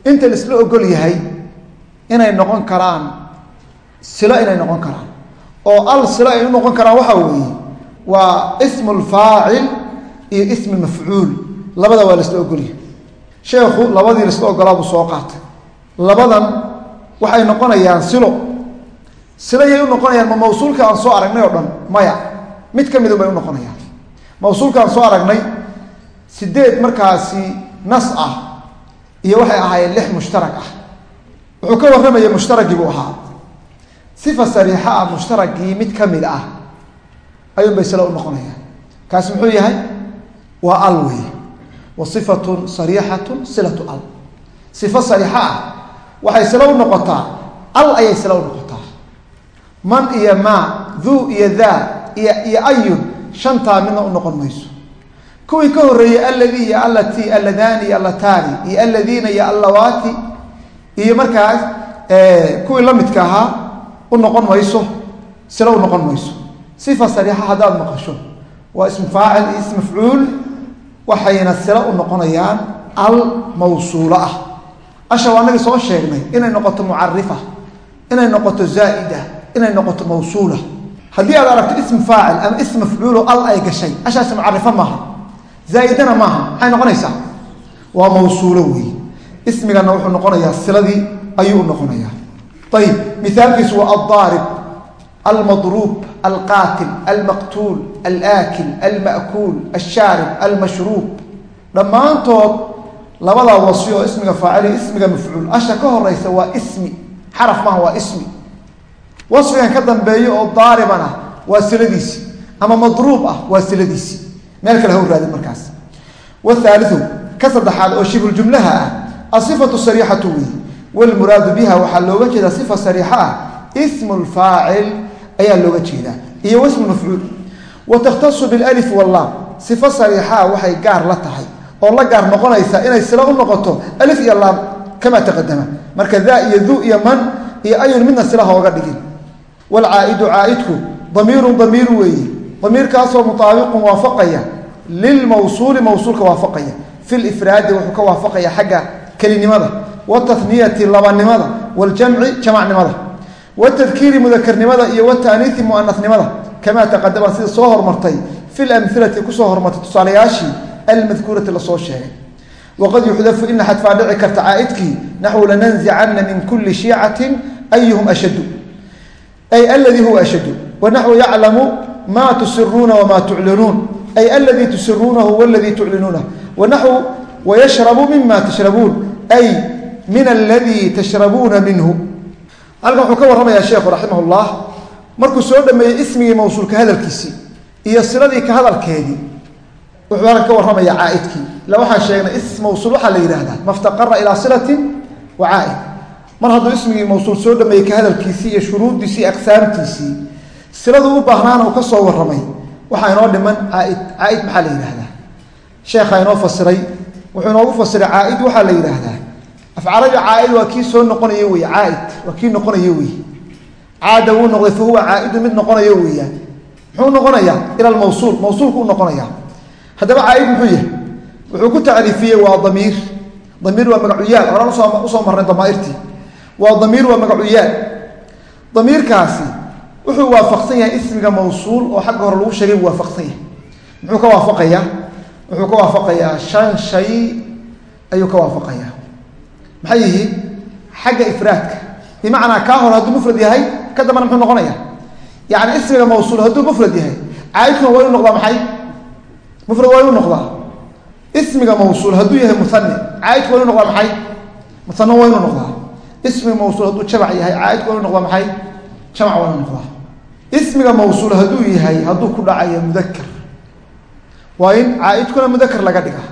inta laisla ogol yahay inay noqon karaan silo inay noqon karaan. Oo al silo ay u noqon karaan waxaa weeye waa ismu lfaacil iyo ismu mafcuul labada waa laisla ogolyahay sheekhu labadii ogolaa buu soo qaatay. Labadan waxay noqonayaan silo. Silo yay u noqonayaan ma mawsuulka aan soo aragnay oo dhan maya. Mid ka midun bay u noqonayaan. Mawsuulka aan soo aragnay sideed markaasi nas ah iyo waxay ahaayeen lix mushtarag ah. Wuxuu ka warramaya mushtaragii buu ahaa. Sifa sariixa ah mushtaragii mid ka mid ah ayuun bay silo u noqonayaan. Kaasi muxuu yahay? Waa al weeye. Wa sifatun sariixatun silatu al. Sifo sariixa ah waxay silo u noqotaa. Al ayay silo u noqotaa. Man iyo maa duu iyo daa iyo iyo ayun shantaa midna u noqon mayso. Kuwii ka horreeyey alladii iyo allatii alladaani iyo allataani iyo alladiina iyo allawaati iyo markaas kuwii la midka ahaa u noqon mayso silo u noqon mayso. Sifa sariixa haddaad maqasho waa ismu faacil iyo ism mafcuul waxayna silo u noqonayaan al mawsuulo ah asha waa anagii soo sheegnay inay noqoto mucarifa inay noqoto zaa'ida inay noqoto mawsuula. Haddii aad aragto ism faacil ama ism mafcuulo al ay gashay ashaasi mucarifa maaha. Zaaidana maaha maxay noqonaysaa? Waa mawsuulo weeye ismigana wuxuu noqonayaa siladii ayuu noqonayaa. Ayib mithaalkiisu waa aldaarib almadruub alqaatil almaqtuul alaakil alma'kuul alshaarib almashruub. Dhammaantood labadaa wasfi oo ismiga faacil ismiga mafcuul. Asha ka horeysa waa ismi. Xaraf maaha waa ismi. Wasfigan ka dambeeyo oo daaribana waa siladiisi. Ama madruub ah waa siladiisi. Meel kale ha u raadin markaas. Wthaaliu ka saddexaad oo shibhuljumlaha ah asifatu sariixatu wey wlmuraadu biha waxaa looga jeedaa sifa sariixa ah ismu lfaacil ayaa looga jeedaa iyo wasmu mafcuul. Wa takhtasu bilif wallaam sifo sariixaa waxay gaar la tahay oo la gaar noqonaysa inay silo u noqoto alif iyo laam kamaa taqadama marka daa iyo du iyo man iyo ayun midna sila hooga dhigin. Wlcaa'idu caa'idku damiirun damiir weeye. Damiirkaasoo mutaabiqun waafaqaya. Lilmawsuuli mawsuulka waafaqaya. Fi lifraadi wuxuu ka waafaqaya xagga kelinimada. Wtaniyati labanimada wاljamci jamacnimada. Wtadkiiri mudakarnimada iyo wtaaniii muanasnimada kamaa taqadama sida soo hormartay. Fi lamilati ku soo hormartay tusaalayaashii almadkuurati la soo sheegay. Waqad yuxdafu ina xadfaa dhici karta caaidkii naxwu lananzicana min kuli shiicatin ayuhum ashadu ay aladii huwa ashadu wanaxwu yaclamu ma tusiruuna wma tuclinuun. Ay aladii tusiruunahu wladii tuclinuunah wanaxwu wayashrabu mima tashrabuun. Ay min aladii tashrabuuna minhu. Halkan wuxuu ka warramayaa sheekhu raximah markuu soo dhameeyey ismigii mawsuulka hadalkiisii iyo siladii ka hadalkeedii wuxuu halkan ka warramayaa caaidkii. Ila waxaan sheegnay ism mawsuul waxaa la yidhaahdaa maftaqara ilaa silatin wa caaid. Mar hadduu ismigii mawsuul soo dhameeyey ka hadalkiisii iyo shuruuddiisii aqsaamtiisii siladuu u baahnaana uu ka soo warramay waxaa inoo dhiman caaid. Caaid maxaa la yidhaahdaa? Sheekhaa inoo fasiray wuxuu inoogu fasiray caaid waxaa la yidhaahdaa afcarabi caaid waa kii soo noqonayo wey caaid waa kii noqonayo wey caada wuu noqday fa huwa caaidu mid noqonayo weeyaan muxuu noqonayaa? Ila lmawsuul mawsuulku noqonaya haddaba caaid muxuu yahay? Wuxuu ku tacriifiyey waa damiir. Damiir waa magacuyaal. Horaan u soo marnay damaairtii waa damiir waa magacuyaal. Damiirkaasi wuxuu waafaqsan yahay ismiga mawsuul oo xagga hore lagu sheegay buu waafaqsan yahay. Muxuu ka waafaqayaa wuxuu ka waafaqayaa shan shay ayuu ka waafaqayaa maxay yihiin? Xagga ifraadka. Bimacnaa kaa hore hadduu mufrad yahay ka dambana muxuu noqonaya yani ismiga mawsuul hadduu mufrad yahay caaidkuna waa inu noqdaa maxay mufrad waa inu noqdaa. Ismiga mawsuul hadduu yahay muhani caaidku waa inu noqdaa maxay? Muhana waa inu noqdaa. Ismiga mawsuul hadduu jamac yahay caaidku waa inu noqdaa maxay? Jamac waa inu noqdaa. Ismiga mawsuul hadduu yahay hadduu ku dhacayo mudaker waa in caaidkuna mudaker laga dhiga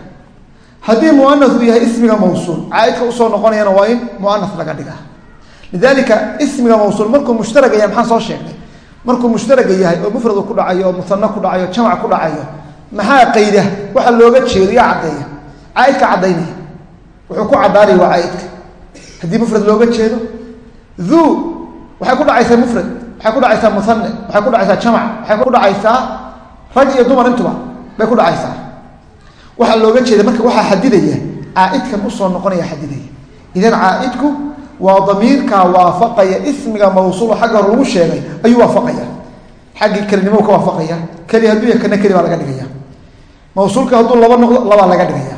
haddii muanah uu yahay ismiga mawsuul caaidka u soo noqonayana waa in muanah laga dhiga lidalika ismiga mawsuul markuu mushtaraga yahay maxaan soo sheegnay? Markuu mushtaraga yahay oo mufradu ku dhacayo oo dhacayo maxaa qayda? Waxa looga jeedo yaa caddeeya. Caaidka caddaynaya wuxuu ku caddaanaya waa caaidka haddii mufrad looga jeedo duu waxay ku dhacaysaa mufrad waxay ku dhacaysaa muhane waxay ku dhacaysaa jamac waxay ku dhacaysaa rag iyo dumar intuba bay ku dhacaysaa. Waxaa looga jeeda marka waxaa xadidaya caaidkan u soo noqonaya xadidaya. Idan caaidku waa damiirkaa waafaqaya ismiga mawsuul xagga hore lagu sheegay ayuu waafaqaya. Xaggii kelinimo ka waafaqaya. Keli hadduu kana keli baa laga dhigaya mawsuulka hadduu laba noqdo labaa laga dhigaya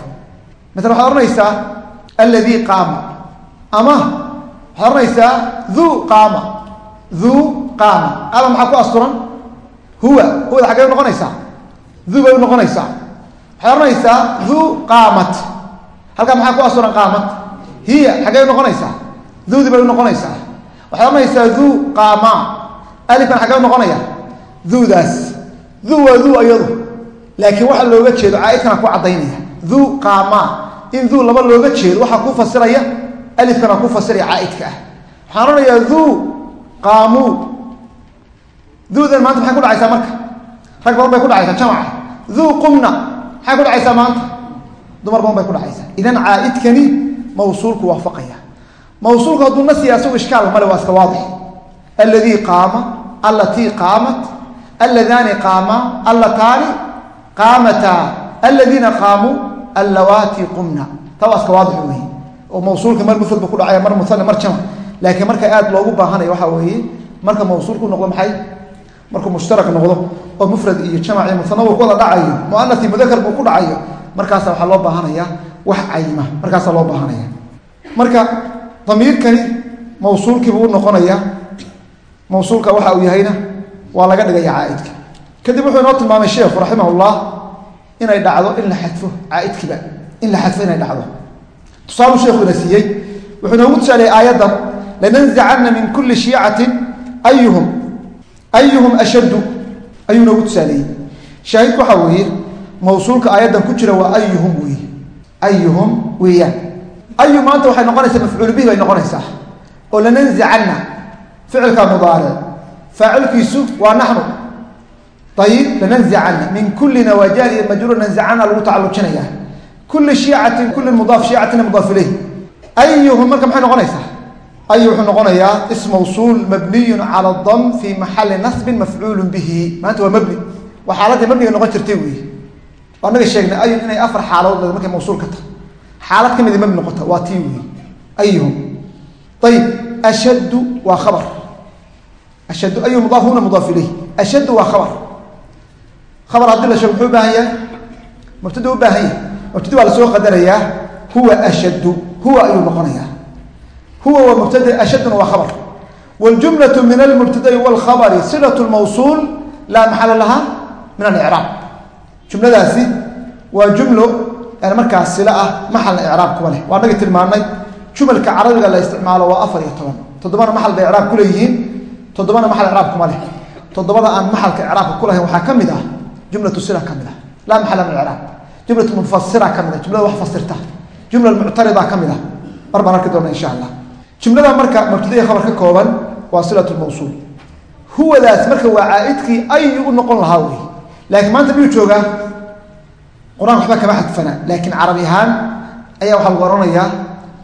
maala waxaad ohanaysaa alladii qaama. Ama waxaad ohanaysaa duu qaama. Duu qaama. Ada maxaa ku asturan? Huwa. Huwada xaggay unoqonaysaa duu bay unoqonaysaa waxaad ohanaysaa duu qaamat. Halkaa maxaa ku asturan qaamat? Hiya. Xaggay unoqonaysaa duudi bay unoqonaysaa waxaad ohanaysaa duu qaama. Alifkan xaggee unoqonaya duudaas duu waa duu ayadu laakiin waxaa looga jeedo caaidkana ku caddaynaya. Duu qaama. In duu laba looga jeedo waxaa ku fasiraya alifkana ku fasiraya caaidka ah. Waxaan odhanayaa duu qaamuu duudan maanta maxay ku dhacaysaa marka? Rag badan bay ku dhacaysaa jamaca. Duu qumna maxay ku dhacaysaa maanta? Dumar badan bay ku dhacaysaa. Idan caaidkani mawsuulku waafaqaya. Mawsuulku hadduu nasiya isagu ishkaal male waa iska waadix. Alladii qaama allatii qaamat alladaani qaama allataani qaamataa alladiina qaamuu allawaati qumna taa waa iska waadix weeye oo mawsuulka mar mufrad bu ku dhacaya mar musane mar jamac laakiin marka aad loogu baahanaya waxaa weeye marka mawsuulku noqdo maxay? Markuu mushtarak noqdo oo mufrad iyo jamac iyo musana ku wada dhacayo muanasi mudakar buu ku dhacayo markaasa waxaa loo baahanaya wax cayma. Markaasaa loo baahanaya. Marka damiirkani mawsuulkiibuu noqonaya mawsuulka waxa uu yahayna waa laga dhigaya caaidka kadib wuxuu inoo tilmaamay sheekhu raximah llah inay dhacdo in la xadfo caaidkiiba in la xadfo inay dhacdo. Tusaalu sheekhuina siiyey wuxuu noogu tusaaliyey aayaddan lananzacana min kuli shiicatin ayuhum ayuhum ashaddu ayuu noogu tusaaleeyey. Shaahidku waxaa weeye mawsuulka aayaddan ku jira waa ayuhum weeye ayuhum weeyaan. Ayu maanta waxay noqonaysaa mafcuul bihi bay noqonaysaa. Oo lananzicanna ficilka mudaaric faacilkiisu waa naxnu ayib lananzicanna min kullina waa jaari iyo majruur nanzicanna lagu tacalujinaya kulli shiicatin kulli mudaaf shiicatina mudaaf ilayh ayuhum marka maxay noqonaysaa ayu wuxuu noqonayaa ism mawsuul mabniyun cala dam fi maxali nasbin mafcuulu bihi maanta waa mabni waa xaaladii mabniga noqon jirtay wey anaga sheegnay ayun inay afar xaaladood leed markay mawsuul ka tahay xaalad ka midi mabni noqota waa tii wey ayuhum ayib ashaddu waa khabar ashaddu ayu mudaaf huna mudaaf ilayh ashaddu waa khabar khabar haddii la sheego muxuu u baahan yahay mubtada u baahan yahay mubtada waa lasoo qadarayaa huwa ashaddu huwa ayuu noqonayaa huwa waa mubtada ashadduna waa khabar wاljumlaة min almubtada'i wاlkhabri silaة mawsuul laa maxala laha min alicraab jumladaasi waa jumlo yani markaas sila ah maxalna icraab kuma leh waa naga tilmaanay jumalka carabiga la isticmaalo waa afar iyo toban toddobana maxal bay icraab kuleeyihiin toddobana maxal icraab kuma leh toddobada aan maxalka icraabka ku lahayn waxaa ka mid ah jumlatu sila ka mid ah laa maxala min icraab jumlatu mufasira ka mid ah jumlada wax fasirta jumla muctarida ka mid ah mar baan arki doona insha allah jumlada marka mubtadaiya khabar ka kooban waa silat mawsuul huwadaas marka waa caaidkii ayu u noqon lahaa wey laakiin maanta miyuu joogaa qur'aan waxba kama xadfana laakiin carabi ahaan ayaa waxaa lagu oranayaa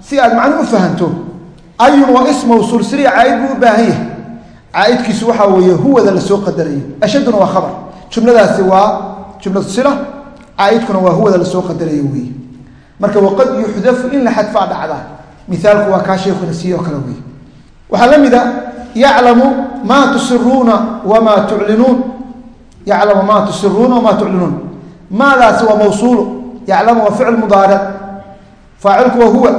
si aad macnu u fahanto ayun jumladaasi waa jumlatu sila caaidkuna waa huwada la soo qadarayo wey marka waqad yuxdafu in la xadfaa dhacdaa miaalku waa kaa sheekuna siiye oo kale wey waxaa la mid a yaclamu maa tusiruuna wamaa tuclinuun. Yaclamu maa tusiruuna wamaa tuclinuun. Maadaasi waa mawsuulu yaclamu waa ficil mudaaric faacilku waa huwa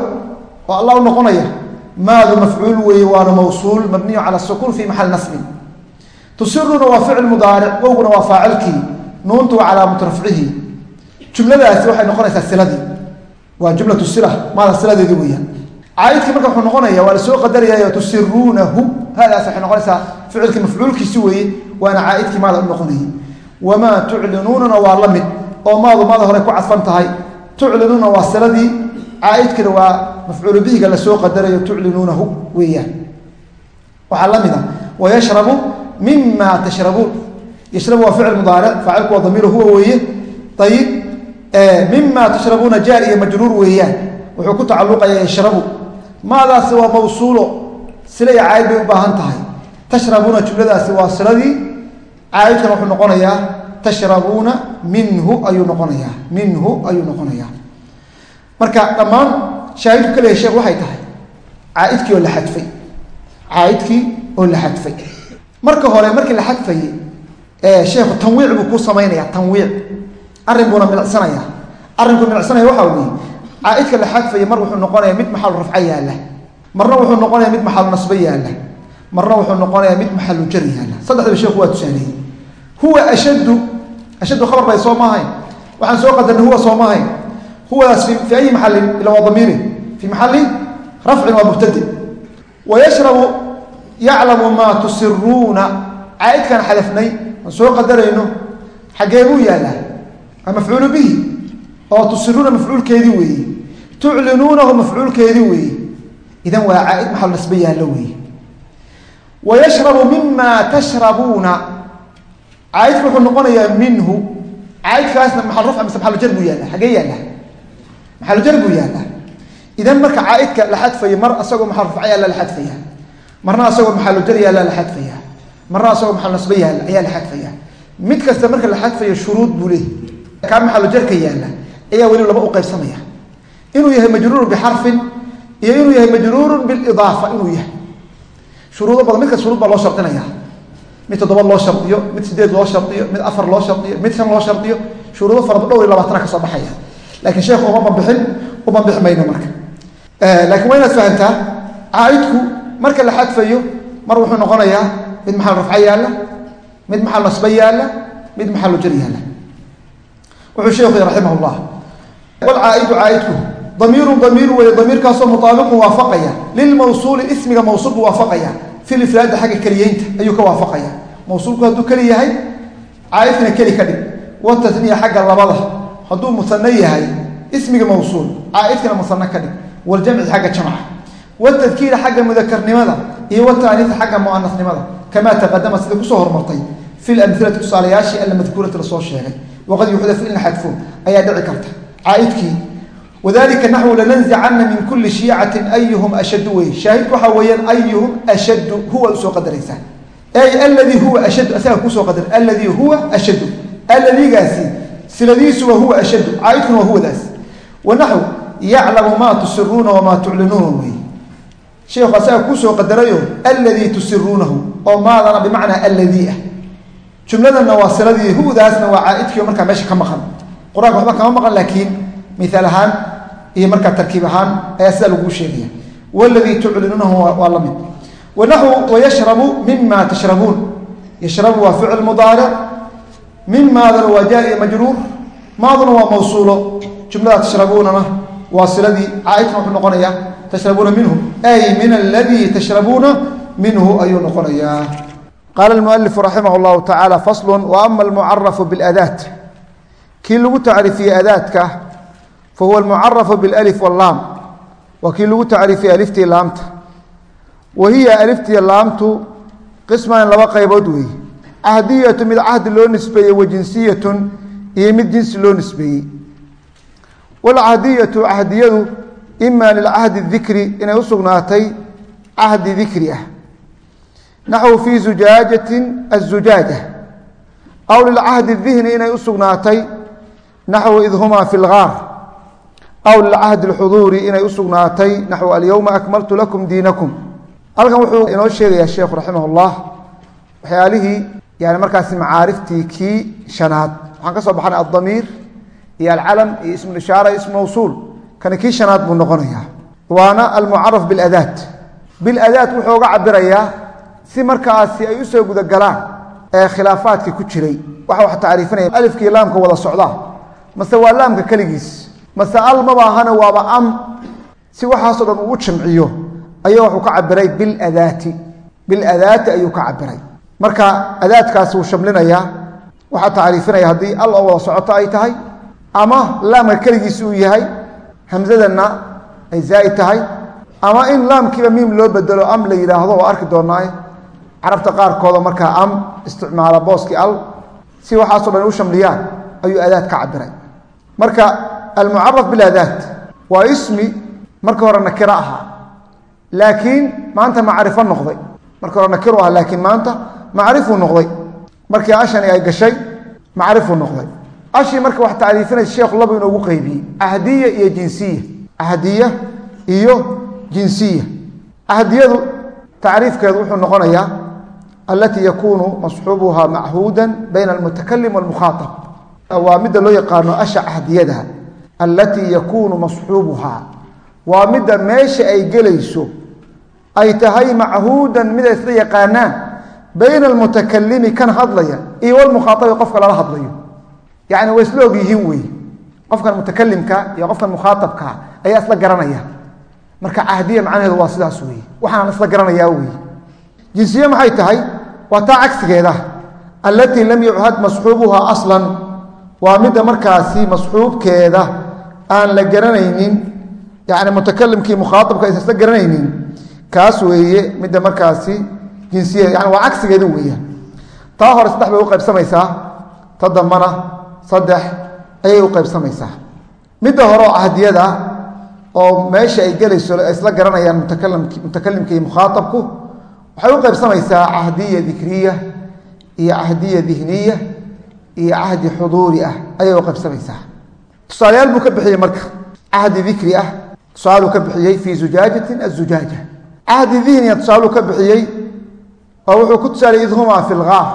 oo allah u noqonaya maadu mafcuul weeye waana mawsuul mabniyu cala sukuun fi maxali nasbin tusiruuna waa ficil mudaaric wowguna waa faacilkii nuuntu waa calaamatu rafcihi. Jumladaasi waxay noqonaysaa siladii. Waa jumlatu sila maada siladeedi weeyaan. Caaidkii marka wuxuu noqonaya waa la soo qadaraya tusiruunahu. Hadaas waxay noqonaysaa ficilkii mafcuulkiisi weeye waana caaidkii maada u noqonayay. Wamaa tuclinuunana waa la mid oo maadu maada hore ku cadfan tahay. Tuclinuuna waa siladii caaidkina waa mafcuulu bihiga la soo qadarayo tuclinuunahu weeyaan. Waxaa a wayashrabu mima tashrabuun yashrabu waa ficil mudaaric faacilku waa damiiru huwa weeye. Ayib mima tashrabuuna jaar iyo majruur weeyaan. Wuxuu ku tacaluqaya yashrabu. Maadaasi waa mawsuulo sila iyo caayid bay u baahan tahay. Tashrabuuna jumladaasi waa siladii. Caayidkana wuxuu noqonayaa tashrabuuna minhu ayuu noqonayaa. Minhu ayuu noqonayaa. Marka dhammaan shaahidku ka leeyahy sheekh waxay tahay oo la xadfay marka hore markii la xadfayey sheekhu tanwiic buu ku samaynaya tanwiic. Arrin buuna milicsanaya. Arrinku milicsanaya waxaa weeye caaidka la xadfaya mar wuxuu noqonaya mid maxalu rafco yaalla. Marna wuxuu noqonaya mid maxalu nasbo yaalla. Marna wuxuu noqonaya mid maxalu jar yaalla. Saddexdaba sheekhu waa tusaaleeyey. Huwa ashaddu. Ashaddu khabar bay soo maahayn. Waxaan soo qadarnay huwa soo maahayn. Huwadaas fi ayi maxalin ila waa damiiri. Fi maxali rafcin waa mubtadi wayashrabu yaclamu maa tusiruuna caaidkaan xadafnay aan soo qadarayno. Xaggee buu yaallaa waa mafcuulu bihi? Oo tusiruuna mafcuulkeedii weeye tuclinuunahu mafcuulkeedii weeye idan waa caaid maxal nasbe yaallo weeye wayashrabu mima tashrabuuna. Caaidka wuxuu noqonayaa minhu. Caaidkaasna maxal rafc mise maxalujar buu yaalla xaggee yaallaa maxalujar buu yaallaa idan marka caaidka la xadfayo mar asagoo maxal rafca yaalla la xadfaya marna asagoo maxalujar yaalla la xadfaya marna asagoo maxal nasbe yaalla ayaa la xadfaya mid kasta marka la xadfayo shuruud buu leey kaa maxalujarka yaalla? ayaa weli laba u qaybsamaya. inuu yahay majruurun bixarfin iyo inuu yahay majruurun bilidaafa inuu yahay. shuruudo badan mid shuruud baa loo shardinaya mid toddoba loo shardiyo mid sideed loo shardiyo mid afar loo shardiyo mid shan loo shardiyo shuruudo fara dhowr iyo labaatana ka soo baxaya. laakiin sheekhu uma banbixin u banbixi marka. Laakiin waa inaad fahamtaa caaidku marka la xadfayo mar wuxuu noqonayaa mid maxal rafco yaalla mid maxal nasbe yaalla mid maxalu jar yaalla. Wuxuu sheekhu raximah llah walcaa'idu caaidku damiirun damiir weeye damiirkaasoo mutaabiqun waafaqaya lilmawsuuli ismiga mawsuul buu waafaqaya fil ifraadi xagga keliyeynta ayuu ka waafaqaya. Mawsuulku hadduu keli yahay caaidkana keli ka dhig. Watasniya xagga labada hadduu musano yahay ismiga mawsuul caaidkana musano ka dhig. Waljamci xagga jamca watadkiira xagga mudakarnimada iyo wataaniisa xagga muanasnimada kamaa taqadama sida ku soo hormartay fi lamilati tusaalayaashii almadkuurati la soo sheegay. Waqad yuxdafu in la xadfo ayaa dhici karta. Caaidkii wadalika naxwu lananzicana min kuli shiicatin ayuhum ashaddu wey shaahidku waxaa weeyaan ayuhum ashaddu huwa u soo qadaraysaa ay aladii huwa ashaddu asaga ku soo qadar aladii huwa ashaddu. Aladiigaasi siladiisu waa huwa ashaddu. Caaidkuna waa huwadaas. Wanaxw yaclamu maa tusiruuna wamaa tuclinuuna wey sheekhu asaga ku soo qadarayo aladii tusiruunahu oo maadana bimacnaa aladii ah. Jumladanna waa siladii hudaasna waa caaidkii markaa meesha ka maqan. Qur'aanka waxba kama maqan laakiin miaal ahaan iyo markaa tarkiib ahaan ayaa sidaa laguu sheegaya. Wladii tuclinuunahu waa la mid. Wanaxwu wayashrabu mima tashrabuun. Yashrabu waa ficil mudaaric min maadana waa jaar iyo majruur maaduna waa mawsuulo. Jumlada tashrabuunana waa siladii caaidkana wuxuu noqonayaa tashrabuuna minhu. Ay min aladii tashrabuuna minhu ayuu noqonayaa qaala almualifu raximah llahu tacaala faslu waama almucarafu biladaat kii lagu tacriifiyey adaadka fa huwa almucarafu bilif wallaam waa kii lagu tacriifiyey aliftii laamta. Wa hiya aliftii laamtu qismaan laba qaybood weeye cahdiyatu mid cahdi loo nisbeeyey wa jinsiyatun iyo mid jinsi loo nisbeeyey walcahdiyatu cahdiyadu ima lilcahdi dikri inay u sugnaatay cahdi dikri ah naxwu fii zujaajatin azujaaja aw lilcahdi dihni inay u sugnaatay naxwu id humaa fi lgaar aw lilcahdi lxuduuri inay u sugnaatay naxwu alyowma akmaltu lakum diinakum halkan wuxuu inoo sheegayaa sheekhu raximah ullah waxyaalihii yani markaasi macaariftii kii shanaad waxaan ka soo baxnay addamiir iyo alcalam iyo ismu ishaara ismu mawsuul. Kani kii shanaad buu noqonayaa. Waana almucaraf biladaat biladaat wuxuu uga cabirayaa si markaasi ay u soo gudagalaan ee khilaafaadkii ku jiray. Waxa wax tacriifinaya alifkii laamka wada socdaa mase waa laamka keligiis. Mase al mabaahana waaba am. Si waxaasoo dhan uu u jamciyo ayuu wuxuu ka cabiray biladaati. Biladaati ayuu ka cabiray marka adaadkaasi wuu shamlinayaa. Waxaa tacriifinaya haddii al oo wada socoto ay tahay ama laamka keligiis uu yahay hamsadana ay zaa'id tahay. Ama in laamkiiba miim loo bedelo am la yidhaahdo oo arki doonaaye carabta qaarkooda markaa am isticmaala booskii al si waxaasoo dhan u shamliyaan ayuu adaad ka cabiray marka almucaraf biladaat waa ismi marka hore nakiro ahaa laakiin maanta macrifo noqday. Marka hore nakiru ah laakiin maanta macrifuu noqday. Markii ashani ay gashay macrifuu noqday ashii marka wax tacriifinaysa sheekhu laba inoogu qaybiyey ahdiya iyo jinsiya. Ahdiya iyo jinsiya. Ahdiyadu tacriifkeedu wuxuu noqonayaa alatii yakunu masxuubuha machuuda bayna almutakalim walmukhaaab waa midda loo yaqaano asha ahdiyada alatii yakunu masxuubuha waa midda meesha ay gelayso ay tahay machuudan mid isla yaqaanaan bayna almutakalimi kan hadlaya iyo walmukhaabi qofka lala hadlayo yani way isla og yihiin wey qofkan mutakalimka iyo qofkan mukhaaabka ayaa isla garanaya. Marka cahdiya macnaheedu waa sidaas wey waxaan isla garanayaa wey jinsiye maxay tahay? Waa taa cagsigeeda. Allatii lam yuchad masxuubuha aslan. Waa midda markaasi masxuubkeeda aan la garanaynin. Yani mutakalimkii mukhaaabka aysan isla garanaynin. Kaas weeye midda markaasi jinsiya yani waa cagsigeeda weeyaan taa hore saddex bay u qaybsamaysaa. Ta dambana saddex ayay u qaybsamaysaa. Midda hore oo cahdiyada oo meesha ay gelayso ay isla garanayaan mutakalimka iyo mukhaaabku waxay u qaybsamaysaa cahdiya dikriya iyo cahdiya dihniya iyo cahdi xuduuri ah ayay u qaybsamaysaa. Tusaalayaal buu ka bixiyey marka. Cahdi dikri ah tusaaluu ka bixiyey fii zujaajatin azujaaja cahdi dihniya tusaaluu ka bixiyey oo wuxuu ku tusaaliyey idhumaa fi lgaar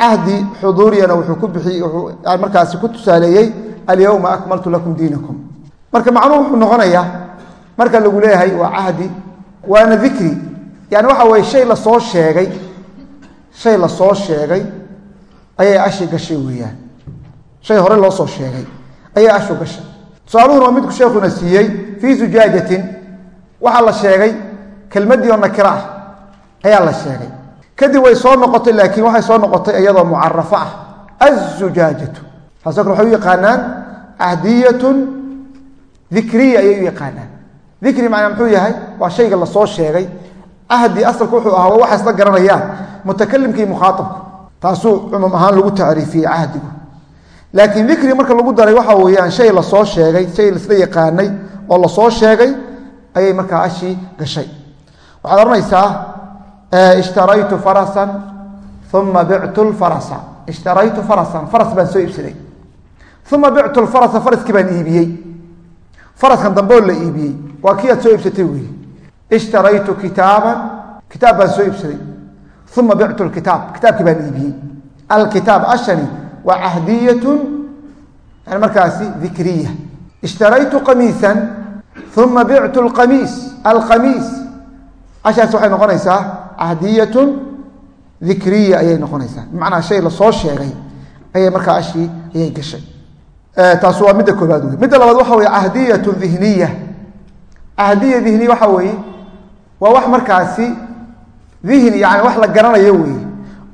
cahdi xuduuriyana wuxuu ku wuxuu markaasi ku tusaaleeyey alyowma akmaltu lakum diinakum. Marka macnuhu wuxuu noqonayaa marka lagu leeyahay waa cahdi waana dikri yani waxa weye shay la soo sheegay shay la soo sheegay ayay ashi gashay weeyaan. Shay hore loo soo sheegay ayay ashu gashay. Tusaaluhuna waa midku sheekhuna siiyey fii zujaajatin waxaa la sheegay kelmaddii oo nakiro ah ayaa la sheegay kadib way soo noqotay laakiin waxay soo noqotay iyadoo mucarafo ah. Azujaajatu taasoo kale waxay u yaqaanaan cahdiyatun dikriya ayay u yaqaanaan. Dikri macnaa muxuu yahay? Waa shayga la soo sheegay. Ahdi asalku wuxuu ahaa waa waxay isla garanayaan. Mutakalimkii mukhaaabku taasuu cumum ahaan lagu tacriifiyey cahdigu laakiin dikri marka lagu daray waxa weeyaan shay la soo sheegay shay laisla yaqaanay oo la soo sheegay ayay markaa ashii gashay. Waxaad ohanaysaa ishtaraytu farasan uma bictu lfarasa. Ishtaraytu farasan faras baan soo iibsaday. Uma bictu lfarasa faraskii baan iibiyey. Faraskan dambeoo la iibiyey. Waa kii aad soo iibsatay wey ishtaraytu kitaaban kitaab baan soo iibsaday. Uma bictu lkitaab kitaabkii baan iibiyey. Alkitaab ashani waa cahdiyatun yani markaasi dikriya ishtaraytu qamiisan uma bictu lqamiis alqamiis. Ashaas waxay noqonaysaa cahdiyatun dikriya ayay noqonaysaa. Bimacnaa shay la soo sheegay ayay markaa ayay gashay. Taas waa midda koobaad wey midda labaad waxa weye cahdiyatun dihniya cahdiya dihniya waxa weeye waa wax markaasi dihni yani wax la garanayo weeye.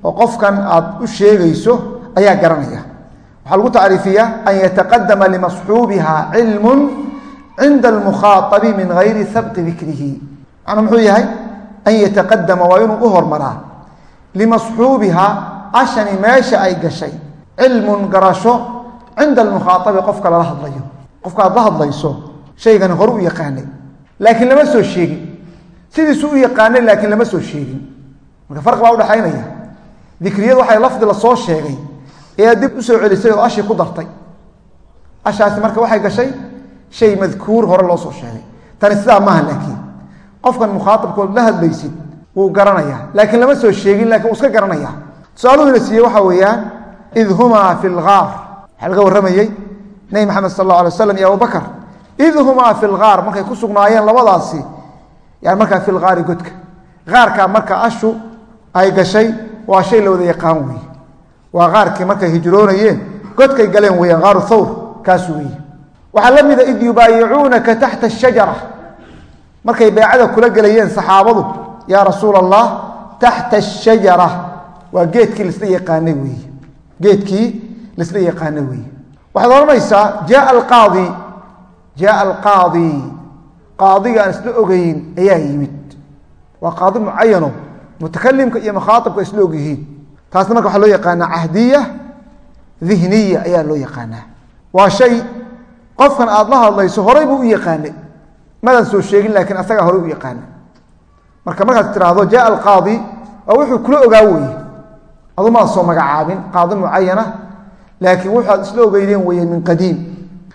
Oo qofkan aad u sheegayso ayaa garanaya. Waxaa lagu tacriifiyaa an yataqadama limasxuubiha cilmun cinda almukhaaabi min gayri sabqi dikrihi macnuu muxuu yahay an yataqadama waa inuu u hormaraa. Limasxuubiha ashani meesha ay gashay. Cilmun garasho cinda almukhaabi qofka lala hadlayo. Qofka aad la hadlayso shaygani hore u yaqaanay. Laakiin lama soo sheegin. Sidiisu u yaqaanay laakiin lama soo sheegin. Marka farqi baa udhaxaynaya dikriyadu waxay lafdi la soo sheegay ee aad dib u soo celisay oo ashii ku dartay. Ashaasi marka waxay gashay shay madkuur hore loo soo sheegay. Tani sidaa maaha laakiin qofkan mukhaaabkood la hadlaysid wuu garanaya laakiin lama soo sheegin laakiin wuu iska garanaya tusaaluhuna siiye waxaa weeyaan id humaa fi lgaar waxaa laga warramayey nebi maxamed sal alla alay waslam iyo abubakar id humaa fi lgaar markay ku sugnaayeen labadaasi yani markaa fi lgaari godka. Qaarkaa marka ashu ay gashay waa shay la wada yaqaan weeye. Waa qaarkii markay hijroonayeen godkay galeen weeyaan qaaru thawr kaas weeye. Waxaa la mida id yubaayicuunaka taxta ashajara markay beecada kula gelayeen saxaabadu yaa rasuul allah taxta ashajara waa geedkii lisla yaqaanay weeye geedkii lisla yaqaana weeye waxaad odhanaysaa jaaa alqaadi jaaa alqaadi. Qaadiga aan isla ogeyn ayaa yimid. Waa qaadi mucayano mutakalimka iyo mukhaaabka isla og yihiin. Taasna marka waxaa loo yaqaanaa cahdiya dihniya ayaa loo yaqaanaa. Waa shay qofkan aada la hadlayso horay buu u yaqaanay madaan soo sheegin laakiin asagaa horay u yaqaana. Marka markaad tiraahdo jaaa alqaadi waa wuxuu kula ogaa weye adumaad soo magacaabin qaadi mucayana laakiin wuxuad isla ogeydeen weye min qadiim.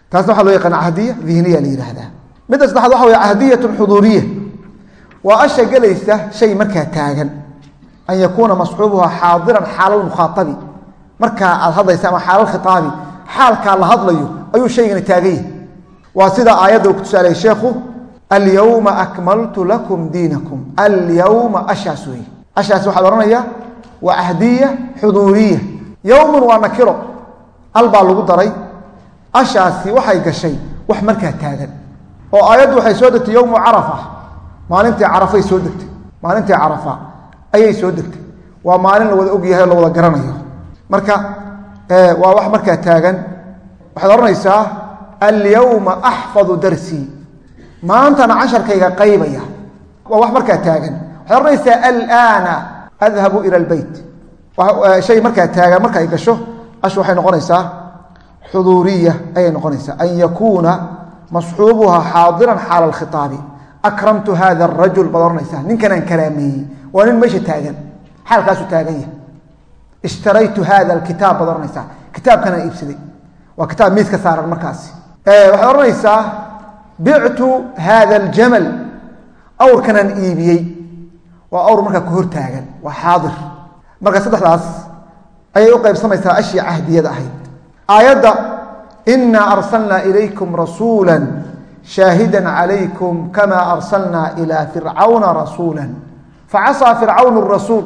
Taasna waxaa loo yaqaana cahdiya dihniya la yihahdaa midda saddexaad waxa wey cahdiyatun xuduuriya waa asha gelaysa shay markaa taagan an yakuuna masxuubuha xaadiran xaala mukhaaabi markaa aad hadlaysa ama xaala khiaabi xaalkaa la hadlayo ayuu shaygani taagan yahay waa sida aayadda uu ku tusaalay sheekhu alyawma akmaltu lakum diinakum alyawma ashaas weeye ashaas waxaa la odhanayaa waa cahdiya xuduuriya yowmun waa nakiro. Al baa lagu daray. Ashaasi waxay gashay wax markaa taagan. Oo aayaddu waxay soo degtay yowmu carafa. Maalintii carafay soo degtay. Maalintii carafa ayay soo degtay. Waa maalin la wada ogyahay o la wada garanayo. Marka waa wax markaa taagan. Waxaad odhanaysaa alyawma axfadu darsii maantana casharkayga qaybaya. Waa wax markaa taagan. Waxaad odhanaysaa alaana adhabu ila lbeyt shay markaa taagan marka ay gasho ash waxay noqonaysaa xuduuriya ayay noqonaysaa. An yakuuna masxuubuha xaadiran xaala alkhiaabi akramtu hada arajul baad odhanaysaa. Ninkanaan karaameeyey waa nin meesha taagan. Xaalkaasu taagan yahay. Ishtaraytu hada alkitaab baad odhanaysaa. Kitaabkanaan iibsaday. Waa kitaab miiska saaran markaasi. Waxaad odhanaysaa bictu hada aljamal. Awrkanaan iibiyey. Waa awr markaa ku hor taagan waa xaadir. Marka saddexdaas ayay u qaybsamaysaa ashya cahdiyada ahayd. Aayadda inaa arsalnaa ilaykum rasuula shaahida calaykum kama arsalnaa ilaa fircawna rasuula facasaa fircawn rasuul.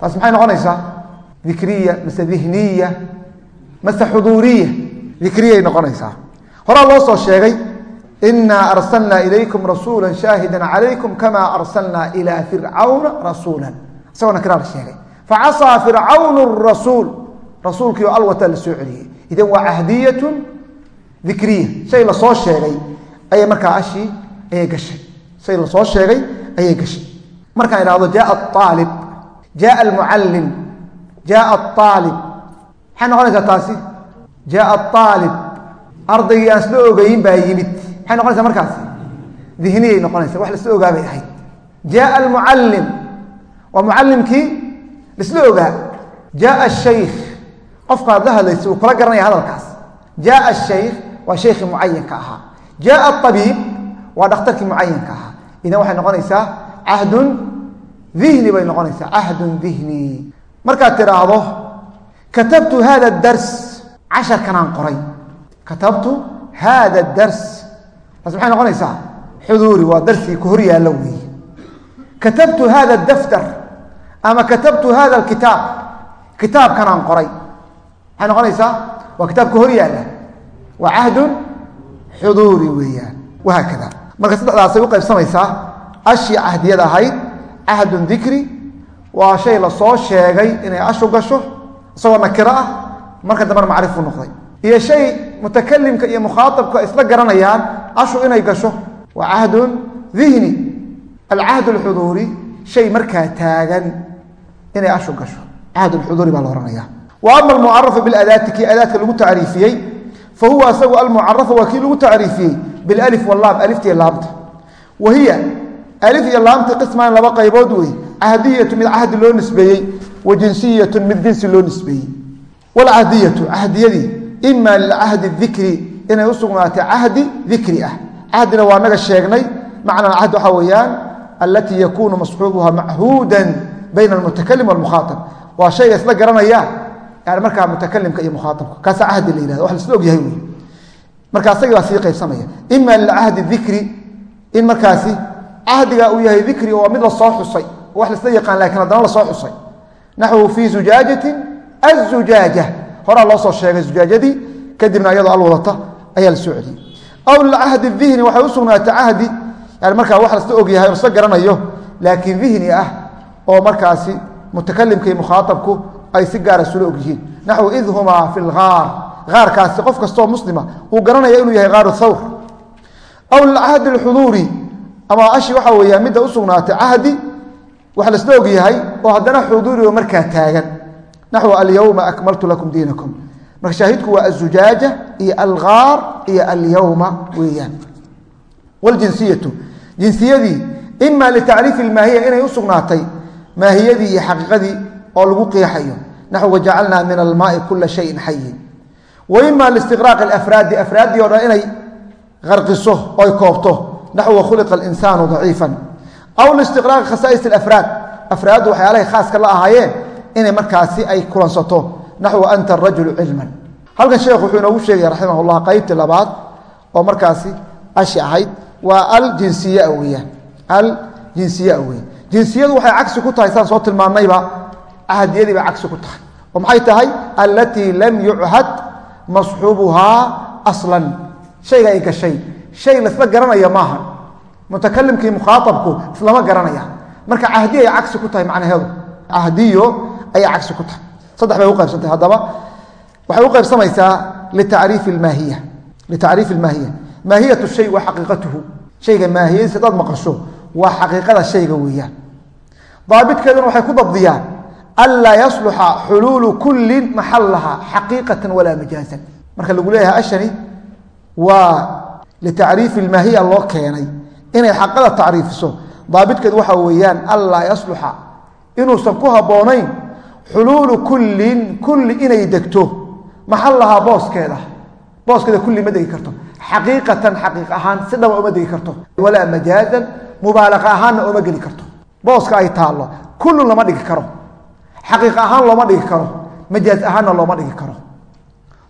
Taas maxay noqonaysaa? Dikriya mase dihniya mase xuduuriya. Dikriyay noqonaysaa. Horaa loo soo sheegay inaa arsalnaa ilaykum rasuula shaahida calaykum kama arsalnaa ilaa fircawna rasuula isagoona kiraa la sheegay. Facasaa fircawn rasuul. Rasuulkiio alwata la soo celiyey idan waa cahdiyatun dikriya shay la soo sheegay ayay markaa ashii ayay gashay. Shay la soo sheegay ayay gashay. Markaan idhahdo jaaa aalib jaaa almucallim. Jaaa aalib maxay noqonaysaa taasi jaaa aalib ardaygii aan isla ogeyin baa yimid maxay noqonaysaa markaasi dihniyay noqonaysa wax lasla ogaa ahayd jaaa almucallim waa mucallimkii lisla ogaa. Jaaa ashaykh qofkaad la hadlaysa uu kula garanaya hadalkaas. Jaaa ashaykh waa shaykhii mucayanka ahaa. Jaaa abiib waa dhakhtarkii mucayanka ahaa. Idan waxay noqonaysaa cahdun dihni bay noqonaysaa. Cahdun dihni markaad tidhaahdo katabtu hada dars. Casharkanaan qoray. Katabtu hada dars taas maxay noqonaysaa xuduuri waa darsigii ka hor yaallo weeye katabtu hada daftar ama katabtu hada alkitaab kitaabkanaan qoray. Maxay noqonaysaa waa kitaab ka hor yaalla. Waa cahdun xuduuri weeyaan. Wahaakada marka saddexdaasay u qaybsamaysaa ashii cahdiyada ahayd cahdun dikri waa shay la soo sheegay inay ashu gasho isagoo nakiro ah marka dambena macrifu noqday. Iyo shay mutakalimka iyo mukhaaabka isla garanayaan ashu inay gasho. Waa cahdun dihni alcahd alxuduuri shay markaa taagan inay ashu gasho. Cahd xuduuri baa la ohanaya wa ama almucarafu biladaati kii adaadka lagu tacriifiyey fa huwa isagu almucarafu waa kii lagu tacriifiyey bilif walaam aliftiiy laamta. Wa hiya alif iyo laamti qismaan laba qaybood wey cahdiyatu mid cahdi loo nisbeeyey wa jinsiyatu mid jinsi loo nisbeeyey. Wlcahdiyatu cahdiyadii ima lilcahdi dikri inay u sugnaatay cahdi dikri ah. Cahdina waa naga sheegnay macna cahd waxaa weeyaan alatii yakunu masxuubuha machuuda bayna almutakalim walmukhaaab waa shayga isla garanaya yani markaa mutakalimka iyo mukhaaabka kaasa cahdi la yihahda wax laisla ogyahay wey marka asagii baa sii qaybsamaya. Ima lilcahdi dikri in markaasi cahdiga uu yahay dikri oo mid la soo xusay wax laisla yaqaan laakiin haddana horaa loo soo sheegay zujaajadii kadibna iyadoo alwadata ayaa la soo celiyey aw lilcahdi dihni waxay u sugnaatay cahdi yani markaa wax lasla ogyahay oo lasla garanayo laakiin dihni ah oo markaasi mutakalimka iyo mukhaaabku ay si gaara sula ogyihiin naxwu id humaa fi lgaar aarkaasi qof kastoo muslima uu garanaya inuu yahay aaru thawr. Aw lilcahdi lxuduuri ama ashi waxaa weeyaa midda u cahdi wax lasla ogyahay oo haddana xuduurioo markaa taagan naxwu alyowma akmaltu lakum diinakum marka shaahidku waa azujaaja iyo algaar iyo alyowma weeyaan. Wljinsiyatu jinsiyadii ima litacriifi ilmaahiya inay u sugnaatay maahiyadii iyo xaqiiqadii oo lagu qeexayo. Naxw wajacalnaa min almaai kula shayin xayin wa ima listiqraaqi afraadi afraaddii o dhan inay qarqiso oy koobto. Naxw khuliqa alinsaanu daciifan. Aw listiqraaqi khasaais afraad. Afraaddu waxyaalahay khaaska la ahaayeen inay markaasi ay kulansato naxwu anta arajulu cilman. Halkan sheekh wuxuu inoogu sheegaya raximah llah labaad oo markaasi ashi ahayd waa aljinsiya weyaan aljinsiya weyan jinsiyadu waxay cagsi ku tahay saan soo tilmaannayba cahdiyadii bay cagsi ku tahay. Oo maxay tahay? Alatii lam yuchad masxuubuhaa aslan. Shayga ay gashay. Shay laisla garanaya maaha. Mutakalimkii mukhaaabku islama garanaya. Marka cahdiyo ay cagsi ku tahay macnaheedu. Cahdiyo ayay cagsi ku tahay. Saddex bay uqaybsantay haddaba waxay u qaybsamaysaa litacriifi maahiya litacriifi almaahiya maahiyatu shay wa xaqiiqatuhu. Shayga maahiyadiisa hadaad maqasho waa xaqiiqada shayga weeyaan. Daabitkeeduna waxay ku dabdiyaan anlaa yasluxa xuluulu kullin maxalaha xaqiiqatan walaa majaazan. Marka lagu leeyahay ashani waa litacriifi ilmaahiya loo keenay inay xaqada tacriifiso. Daabitkeedu waxa weeyaan anlaa yasluxa inuusan ku habboonayn xuluulu kullin kulli inay degto maxalahaa booskeeda. Booskeeda kulli ma degi karto. Xaqiiqatan xaqiiq ahaan si dhaba uma degi karto. Walaa majaazan mubaalaqa ahaanna ooma geli karto. Booska ay taallo kullun lama dhigi karo. Xaqiiq ahaan looma dhigi karo. Majaaz ahaanna looma dhigi karo.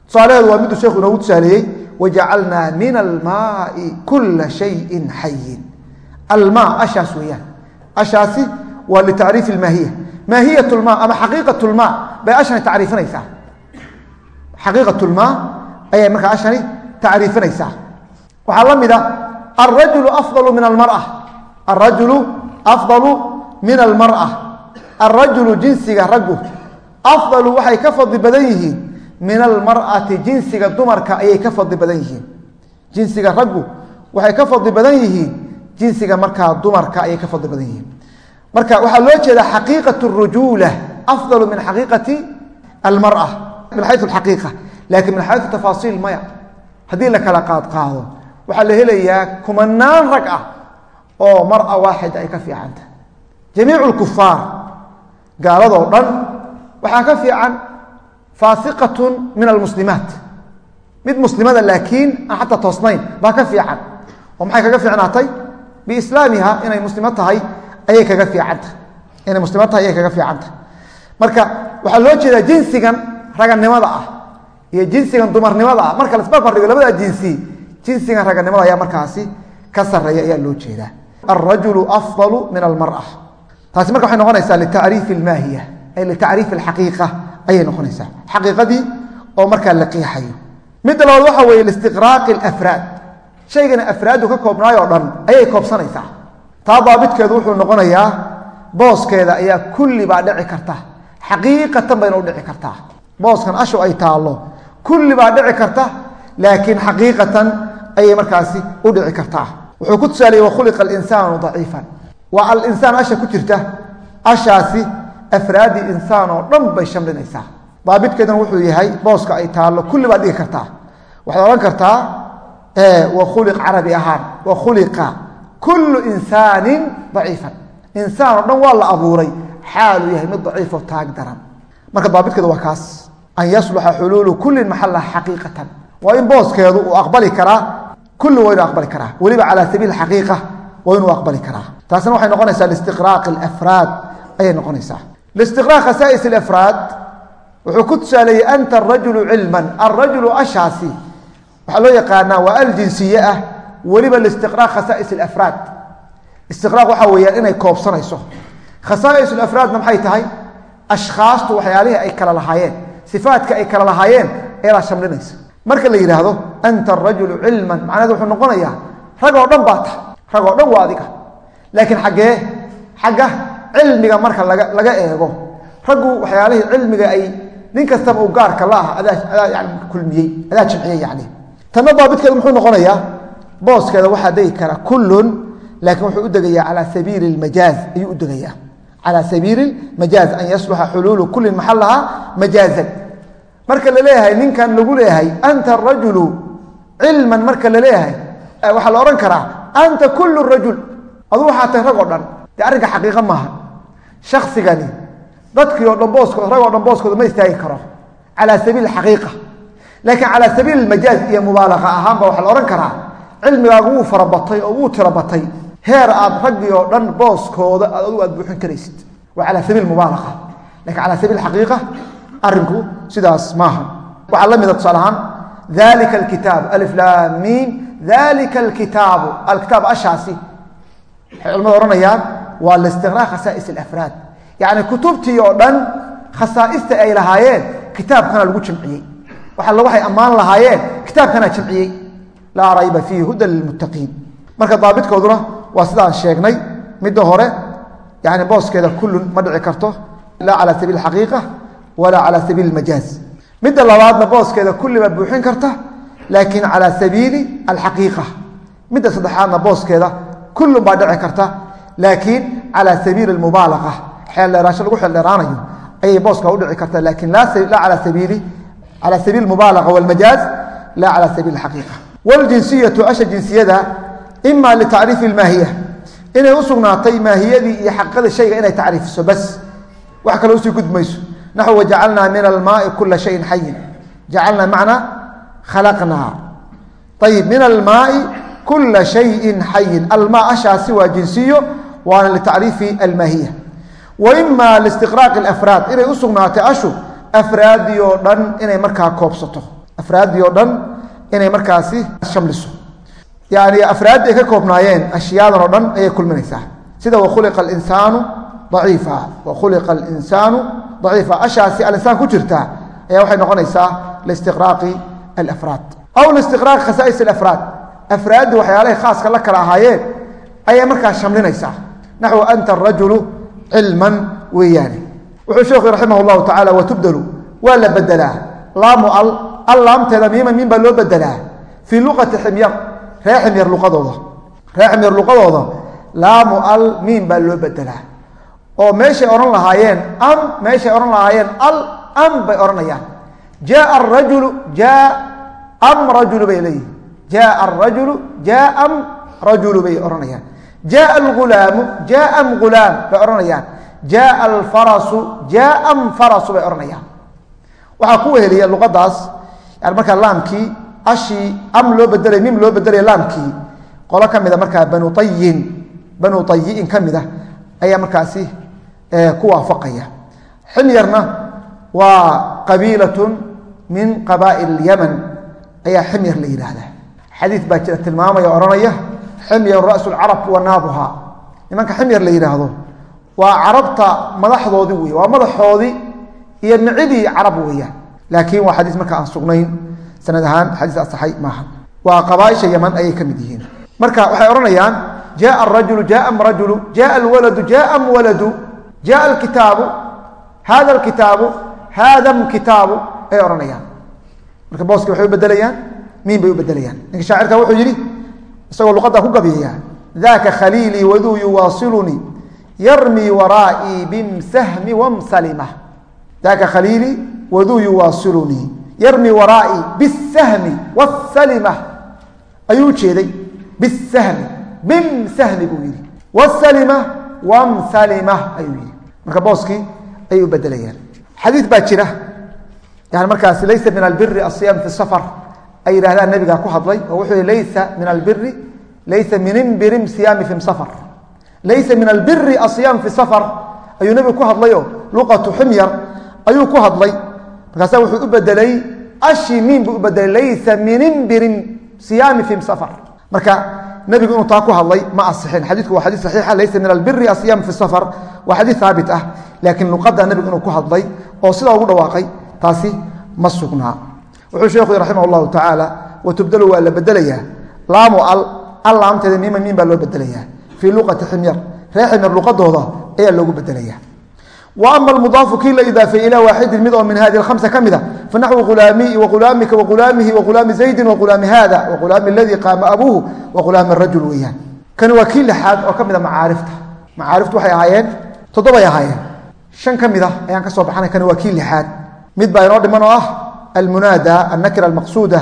Tusaalaheedu waa miduu sheekhu inoogu tusaaleeyey wajacalnaa min almaai kula shayin xayin almaa ashaas weeyaan. Ashaasi waa litacriifi ilmaahiya maahiyat lmaa ama xaqiiqat lmaa bay ashani tacriifinaysaa xaqiiqat lmaa ayay markaa ashani tacriifinaysaa waxaa la mid a alrajulu afdalu min almara alrajulu afdalu min almar'a alrajulu jinsiga raggu afdalu waxay ka fadli badan yihiin. Min almar'ati jinsiga dumarka ayay ka fadli badan yihiin. Jinsiga raggu waxay ka fadli badan yihiin. Jinsiga markaa dumarka ayay ka fadli badan yihiin marka waxaa loo jeedaa xaqiiqat rujuula afdalu min xaqiiqati almara min xayu alxaqiiqa. Lakin min xayu tafaasiil maya haddii la kala qaad qaado waxaa la helayaa kumanaan rag ah oo mara waaxida ay ka fiicanta. Jamiicu lkufaar gaaladoo dhan waxaa ka fiican faasiqatun min almuslimaat. Mid muslimada laakiin aan xataa toosnayn baa ka fiican. Oo maxay kaga fiicnaatay? Biislaamiha inay muslimo tahay ayay kaga fiicanta inay muslimo tahay ayay kaga fiicanta marka waxaa loo jeedaa jinsigan raganimada ah iyo jinsigan dumarnimada ah. Marka lasbarbar dhigo labada jinsi. Jinsigan raganimada ayaa markaasi ka sareeya ayaa loo jeedaa. Alrajulu afdalu min almara taasi marka waxay noqonaysaa litacriifi almaahiya ay litacriifi alxaqiiqa ayay noqonaysaa. Xaqiiqadii oo markaa la qiixayo midda labaad waxa weeye listiqraaqi alafraad. Shaygana afraaddu ka koobnaay oo dhan ayay koobsanaysaa taa daabitkeedu wuxuu noqonayaa booskeeda ayaa kulli baa dhici karta. Xaqiiqatan bayna u dhici kartaa. Booskan ashu ay taallo kulli baa dhici karta laakiin xaqiiqatan ayay markaasi u dhici kartaa. Wuxuu ku tusaaliyey wakhuliqa alinsaanu daciifan. Waa alinsaan asha ku jirta. Ashaasi afraadi insaan oo dhan bay shamlinaysaa. Daabitkeeduna wuxuu yahay booska ay taallo kulli baad dhigi kartaa. Waxaad odhan kartaa wakhuliq carabi ahaan wakhuliqa kullu insaanin daciifan. Insaan oo dhan waa la abuuray. Xaaluu yahay mid daciifoo taag daran. Marka daabitkeedu waa kaas. An yasluxa xuluulu kullin maxalaha xaqiiqatan. Waa in booskeedu uu aqbali karaa. Kulli waa inuu aqbali karaa. Weliba calaa sabiili xaqiiqa waa inuu aqbali karaa. Taasna waxay noqonaysaa listiqraaq alafraad. Ayay noqonaysaa. Listiqraaq khasaa'is alafraad wuxuu ku tusaaleeyey anta arajulu cilman. Alrajulu ashaasi waxaa loo yaqaanaa waa aljinsiye ah weliba listiqraaq khasaa'is alafraad. Istiqraaq waxaa weeyaan inay koobsanayso. Khasaa'is alafraadna maxay tahay? Ashkhaastu waxyaalihii ay kala lahaayeen. Sifaadka ay kala lahaayeen eedaa shamlinaysa. Marka la yidhaahdo anta arajulu cilman. Macnaheed wuxuu noqonayaa rag oo dhan baa tahay rag oo dhan waa adiga. Laakiin xaggee xagga cilmiga marka laga laga eego raggu waxyaalihii cilmiga ay nin kastaba u gaarka la ah adaa adaa yani kulmiyey adaa jimciyey yani. Tanna daabitkeedu muxuu noqonayaa booskeeda waxaa degi kara kullun laakiin wuxuu u degayaa calaa sabiili lmajaaz ayuu u degayaa. Calaa sabiili majaaz an yasluxa xuluulu kullin maxalaha majaazan. Marka la ninkan lagu leeyahay anta arajulu cilman marka la leeyahay waxaa la odhan karaa anta kullu rajul. Aduu waxaa tahay rag oo dhan dee arrinka xaqiiqa maaha shaksigani dadkii oo dhan booskooda rag oo dhan booskooda ma istaagi karo. Calaa sabiili xaqiiqa. Laakiin calaa sabiili majaaz iyo mubaalaqa ahaanba waxaa la odhan karaa cilmigaagu wuu farabatay oo wuu tirabatay heer aad raggii oo dhan booskooda aad adugu aad buuxin karaysid. Waa calaa sabiil mubaalaqa laakiin calaa sabiil xaqiiqa arrinku sidaas maaha. Waxaa la mida tusaale ahaan dalika alkitaab aliflaamiin dalika alkitaabu alkitaab ashaasi. Waxay culamada odhanayaan waa listiqraaq khasaa'is alafraad. Yacni kutubtii oo dhan khasaa'ista ay lahaayeen kitaabkana lagu jamciyey. Waxa waxay ammaan lahaayeen kitaabkana jamciyey laa rayba fiihi hudan lilmuttaqiin. Marka daabitkooduna waa sidaan sheegnay midda hore yani booskeeda kullun ma dhici karto laa cala sabiil xaqiiqa walaa cala sabiili majaaz. Midda labaadna booskeeda kulli baa buuxin karta laakiin cala sabiili alxaqiiqa midda saddexaadna booskeeda kullun baa dhici karta laakiin cala sabiili almubaalaqa xeeldheeraasho lagu xeeldheeraanayo ayay booska udhici karta laakiin laa cala sabiili cala sabiili mubaalaqa walmajaaz laa cala sabiili xaqiiqa wljinsiyatu asha jinsiyada ima litacriifi ilmaahiya inay u sugnaatay maahiyadii iyo xaqiiqadii shayga inay tacriifiso bas. Wax kale u sii gudmayso. Naxw wajacalnaa min almaai kula shayin xayin jacalnaa macnaa khalaqnaa. Ayib min almaai kula shayin xayin almaa ashaasi waa jinsiyo waana litacriifi almaahiya wa ima listiqraaqi alafraad. Inay u sugnaatay ashu afraadii oo dhan inay markaa koobsato. Afraadii dhan inay markaasi shamliso. Yani afraaddii ay ka koobnaayeen ashyaadan oo dhan ayay kulminaysaa. Sida wakhuliqa alinsaanu daciifa. Wakhuliqa alinsaanu daciifa. Ashaasi alinsaan ku jirta ayaa waxay noqonaysaa listiqraaqi alafraad. Aw listiqraaqi khasaa'is alafraad. Afraaddii waxyaalahay khaaska la kala ahaayeen ayay markaa shamlinaysaa. Naxwu anta arajulu cilman weeyaane wuxuu sheekhu raximah llahu tacala watubdelu waa la bedelaa laamu al al laamteeda miima miin baa loo bedelaa? Fii luqati ximyar ree ximyar luqadooda. Ree ximyar luqadooda laamu al miin baa loo bedelaa. Oo meeshay odhan lahaayeen am meeshay odhan lahaayeen al am bay odhanayaan. Jaaa arajulu jaa am rajulu bay leeyihiin jaaa arajulu jaa am rajulu bay odhanayaan. Jaaa algulaamu jaa am gulaam bay odhanayaan. Jaaa alfarasu jaa am farasu bay odhanayaan. Waxaa ku weheliya luqadaas yani markaa laamkii ashii am loo bedelay mim loo bedelaya laamkii. Qolo ka mida markaa banu ayin banu ayiin ka mida ayaa markaasi ku waafaqaya. Ximyarna waa qabiilatun min qabaa'il yaman ayaa ximyar la yidhaahdaa. Xadiid baa jira tilmaamaya odhanaya ximyar rasu lcarab wa naabuha. Nimanka ximyar la yidhaahdo waa carabta madaxdoodii wey waa madaxoodii iyo micidii carab weeyaan laakiin waa xadiis marka aan sugnayn sanad ahaan xadiis asaxay maaha. Waa qabaaisha yaman ayay ka mid yihiin. Marka waxay odhanayaan jaaa arajulu jaaa rajulu jaaa alwaladu jaaa waladu jaaa alkitaabu hada alkitaabu haadam kitaabu ay odhanayaan. Marka booski waxay u bedelayaan miin bay u bedelayaan ninka shaacirka wuxuu yidhi isagoo luqadda ku gabiyayaa daka khaliilii waduu yuwaasilunii yarmii waraa'ii bimsahmi wamsalima daka khaliilii waduu yuwaasilunii yarmi waraa'ii bisahmi wsalima ayuu ujeeday bisahmi bimsahmi buu yidhi wsalima wamsalima ayuu yidhi marka booskii ayay u bedelayaan xadiid baa jira yani markaas laysa min albiri asiyam fi safar ay yidhahdaan nabigaa ku hadlay oo wuxuu yihi laysa min albiri laysa min imbirim siyaami fi safar laysa min albiri asiyaam fi safar ayuu ayuu ku hadlay. Markaasa wuxuu u bedelay ashimiin buu u bedelay laysa min imbirin siyaami fi safar. Marka nebigu inuu taa ku hadlay ma asixin. Xadiidku waa xadiis saxiixa laysa min albiri asiyaam fi safar. Waa xadiis haabit ah laakiin luqadda nebigu inuu ku hadlay oo sidaa ugu dhawaaqay taasi ma sugnaa. Wuxuu sheekhu raximah llahu tacaala watubdalu waa la bedelayaa laamu al al miima miin baa loo bedelayaa fii luqati ximyar reer ximyar luqadooda ayaa loogu bedelaya wa ama almudaafu kii la idaafeeyey ilaa waaxidin mid oo min hadi hamsa ka mida fanaxwu ghulaamii waghulaamika waghulaamihi waghulaami zaydin waghulaami hada waghulaami aladii qaama abuuhu waghulaami rajul weeyaan. Kani waa kii lixaad oo ka mida macaarifta. Macaariftu waxay ahaayeen toddobay ahaayeen. Shan ka mid a ayaan ka soo baxnay kani waa kii lixaad. Mid baa inoo dhiman oo ah almunaada annakira almaqsuuda.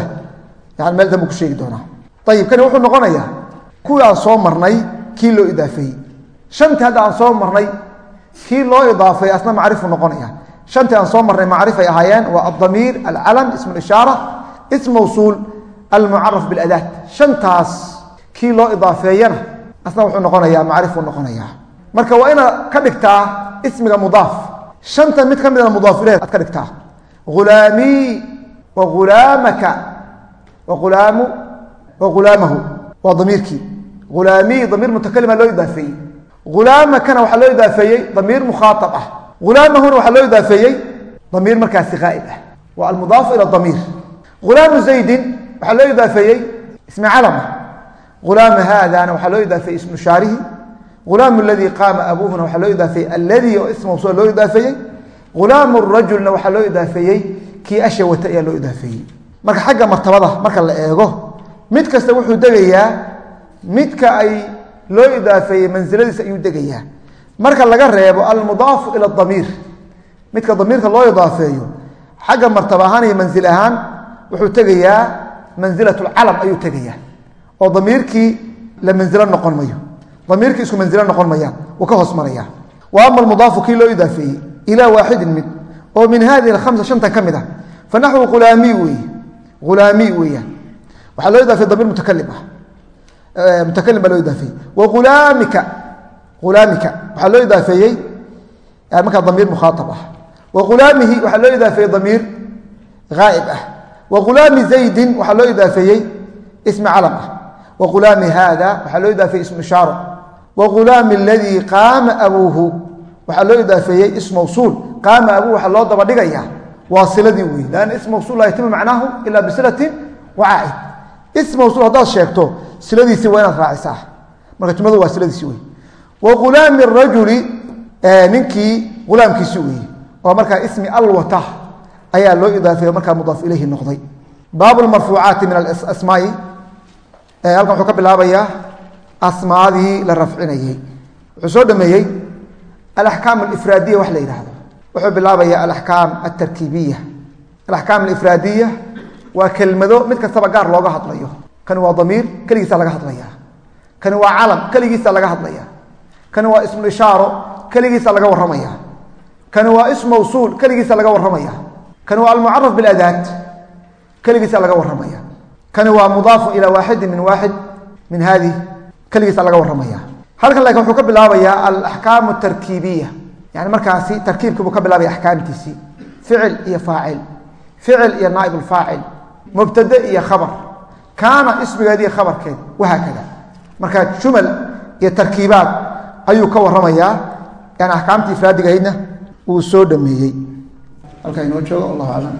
Yani meel dambu ku sheegi doonaa. Ayib kani wuxuu noqonayaa kuwii aan soo marnay kii loo idaafeeyey shantii hadda aan soo marnay kii loo idaafay asna macrifu noqonaya shantii aan soo marnay macrifay ahaayeen waa aldamiir alcalam ism ishaara ism mawsuul almucaraf biladaat shantaas kii loo idaafeeyana asna wuxuu noqonayaa macrifuu noqonaya marka waa inaad ka dhigtaa ismiga mudaaf. Shantan mid ka midana mudaaf ileh aad ka dhigtaa. Ghulaamii wa ghulaamaka wa hulaamu wa ghulaamahu waa damiirkii. Ghulaamii damiir mutakalima loo idaafeeyey hulaamakana waxaa loo idaafeeyey damiir mukhaaab ah. Hulaamahuna waxaa loo idaafeeyey damiir markaasi haa'ib ah. Waa almudaafu ila damiir. Hulaamu zaydin waxaa loo idaafeeyey ismi calama hulaama haadana waxaa loo idaafeeyey ismu shaarihi. Hulaamu aladii qaama abuuhuna waxaa loo idaafeeyey alladii oo ism mawsuula loo idaafeeyey. Hulaamu rajulna waxaa loo idaafeeyey kii asha wata ayaa loo idaafeeyey. Marka xagga martabada marka la eego mid kasta wuxuu degayaa midka ay loo idaafeeyey mansiladiisa ayuu degayaa. Marka laga reebo almudaafu ila damiir midka damiirka loo idaafeeyo xagga martaba ahaan iyo mansil ahaan wuxuu tegayaa mansilat lcalam ayuu tegayaa. Oo damiirkii la mansilo noqon mayo damiirkii isku mansilo noqon mayaan wuu ka hoos maraya. Wa ama almudaafu kii loo idaafeeyey ilaa waaxidin mid. Oo min hadihi alkhamsa shantan ka mid ah. Fa naxwu hulaamiy weeye hulaamiy weeyaan waxaa loo idaafeeye damiir mutakalim ah mutakalim baa loo idaafeeyey wa hulaamika hulaamika waxaa loo idaafeeyey markaa damiir mukhaaab ah. Wa hulaamihi waxaa loo idaafeeyey damiir haa'ib ah. Wa hulaami zaydin waxaa loo idaafeeyey ismi calam ah. Wa hulaami haada waxaa loo idaafeeyey ismu ishaaro wa hulaami aladii qaama abuuhu waxaa loo idaafeeyey ism mawsuul. Qaama abuuhu waxaa loo daba dhigayaa. Waa siladii wey lanna ism mawsuul laa yatimu macnaahu ila bisilatin wa caa'id ism mawsuul haddaad sheegto siladiisii waa inaad raacisaa marka jumladu waa siladiisi wey wa hulaami rajuli ninkii hulaamkiisi weeye oo markaa ismi alwata ayaa loo idaafeeyo markaa mudaaf ilayhi noqday. Baabu lmarfuucaati min aasmaai halkan wuxuu ka bilaabayaa asmaadii la rafcinayey wuxuu soo dhameeyey alaxkaam alifraadiya wax la yidhaahdo. Wuxuu bilaabaya alaxkaam altarkiibiya alaxkaam alifraadiya waa kelmado mid kastaba gaar looga hadlayo kani waa damiir keligiisa laga hadlaya kani waa calam keligiisa laga hadlaya kani waa ismu ishaaro keligiisa laga warramaya kani waa ism mawsuul keligiisa laga warramaya kani waa almucaraf biladaat keligiisa laga warramaya kani waa mudaafu ilaa waaxidin min waaxid min haadih keligiisa laga warramaya halkan laakiin wuxuu ka bilaabayaa alaxkaamu tarkiibiya yani markaasi tarkiibkii buu ka bilaabaya axkaamtiisii. Ficil iyo faacil. Ficil iyo naaib lfaacil mubtade iyo khabar kaana ismigeed iyo khabarkeed wahaakada marka jumal iyo tarkiibaad ayuu ka waramayaa yani axkaamtii ifraadigahaydna uu soo dhameeyey halkaa inoo joogo allahu aclam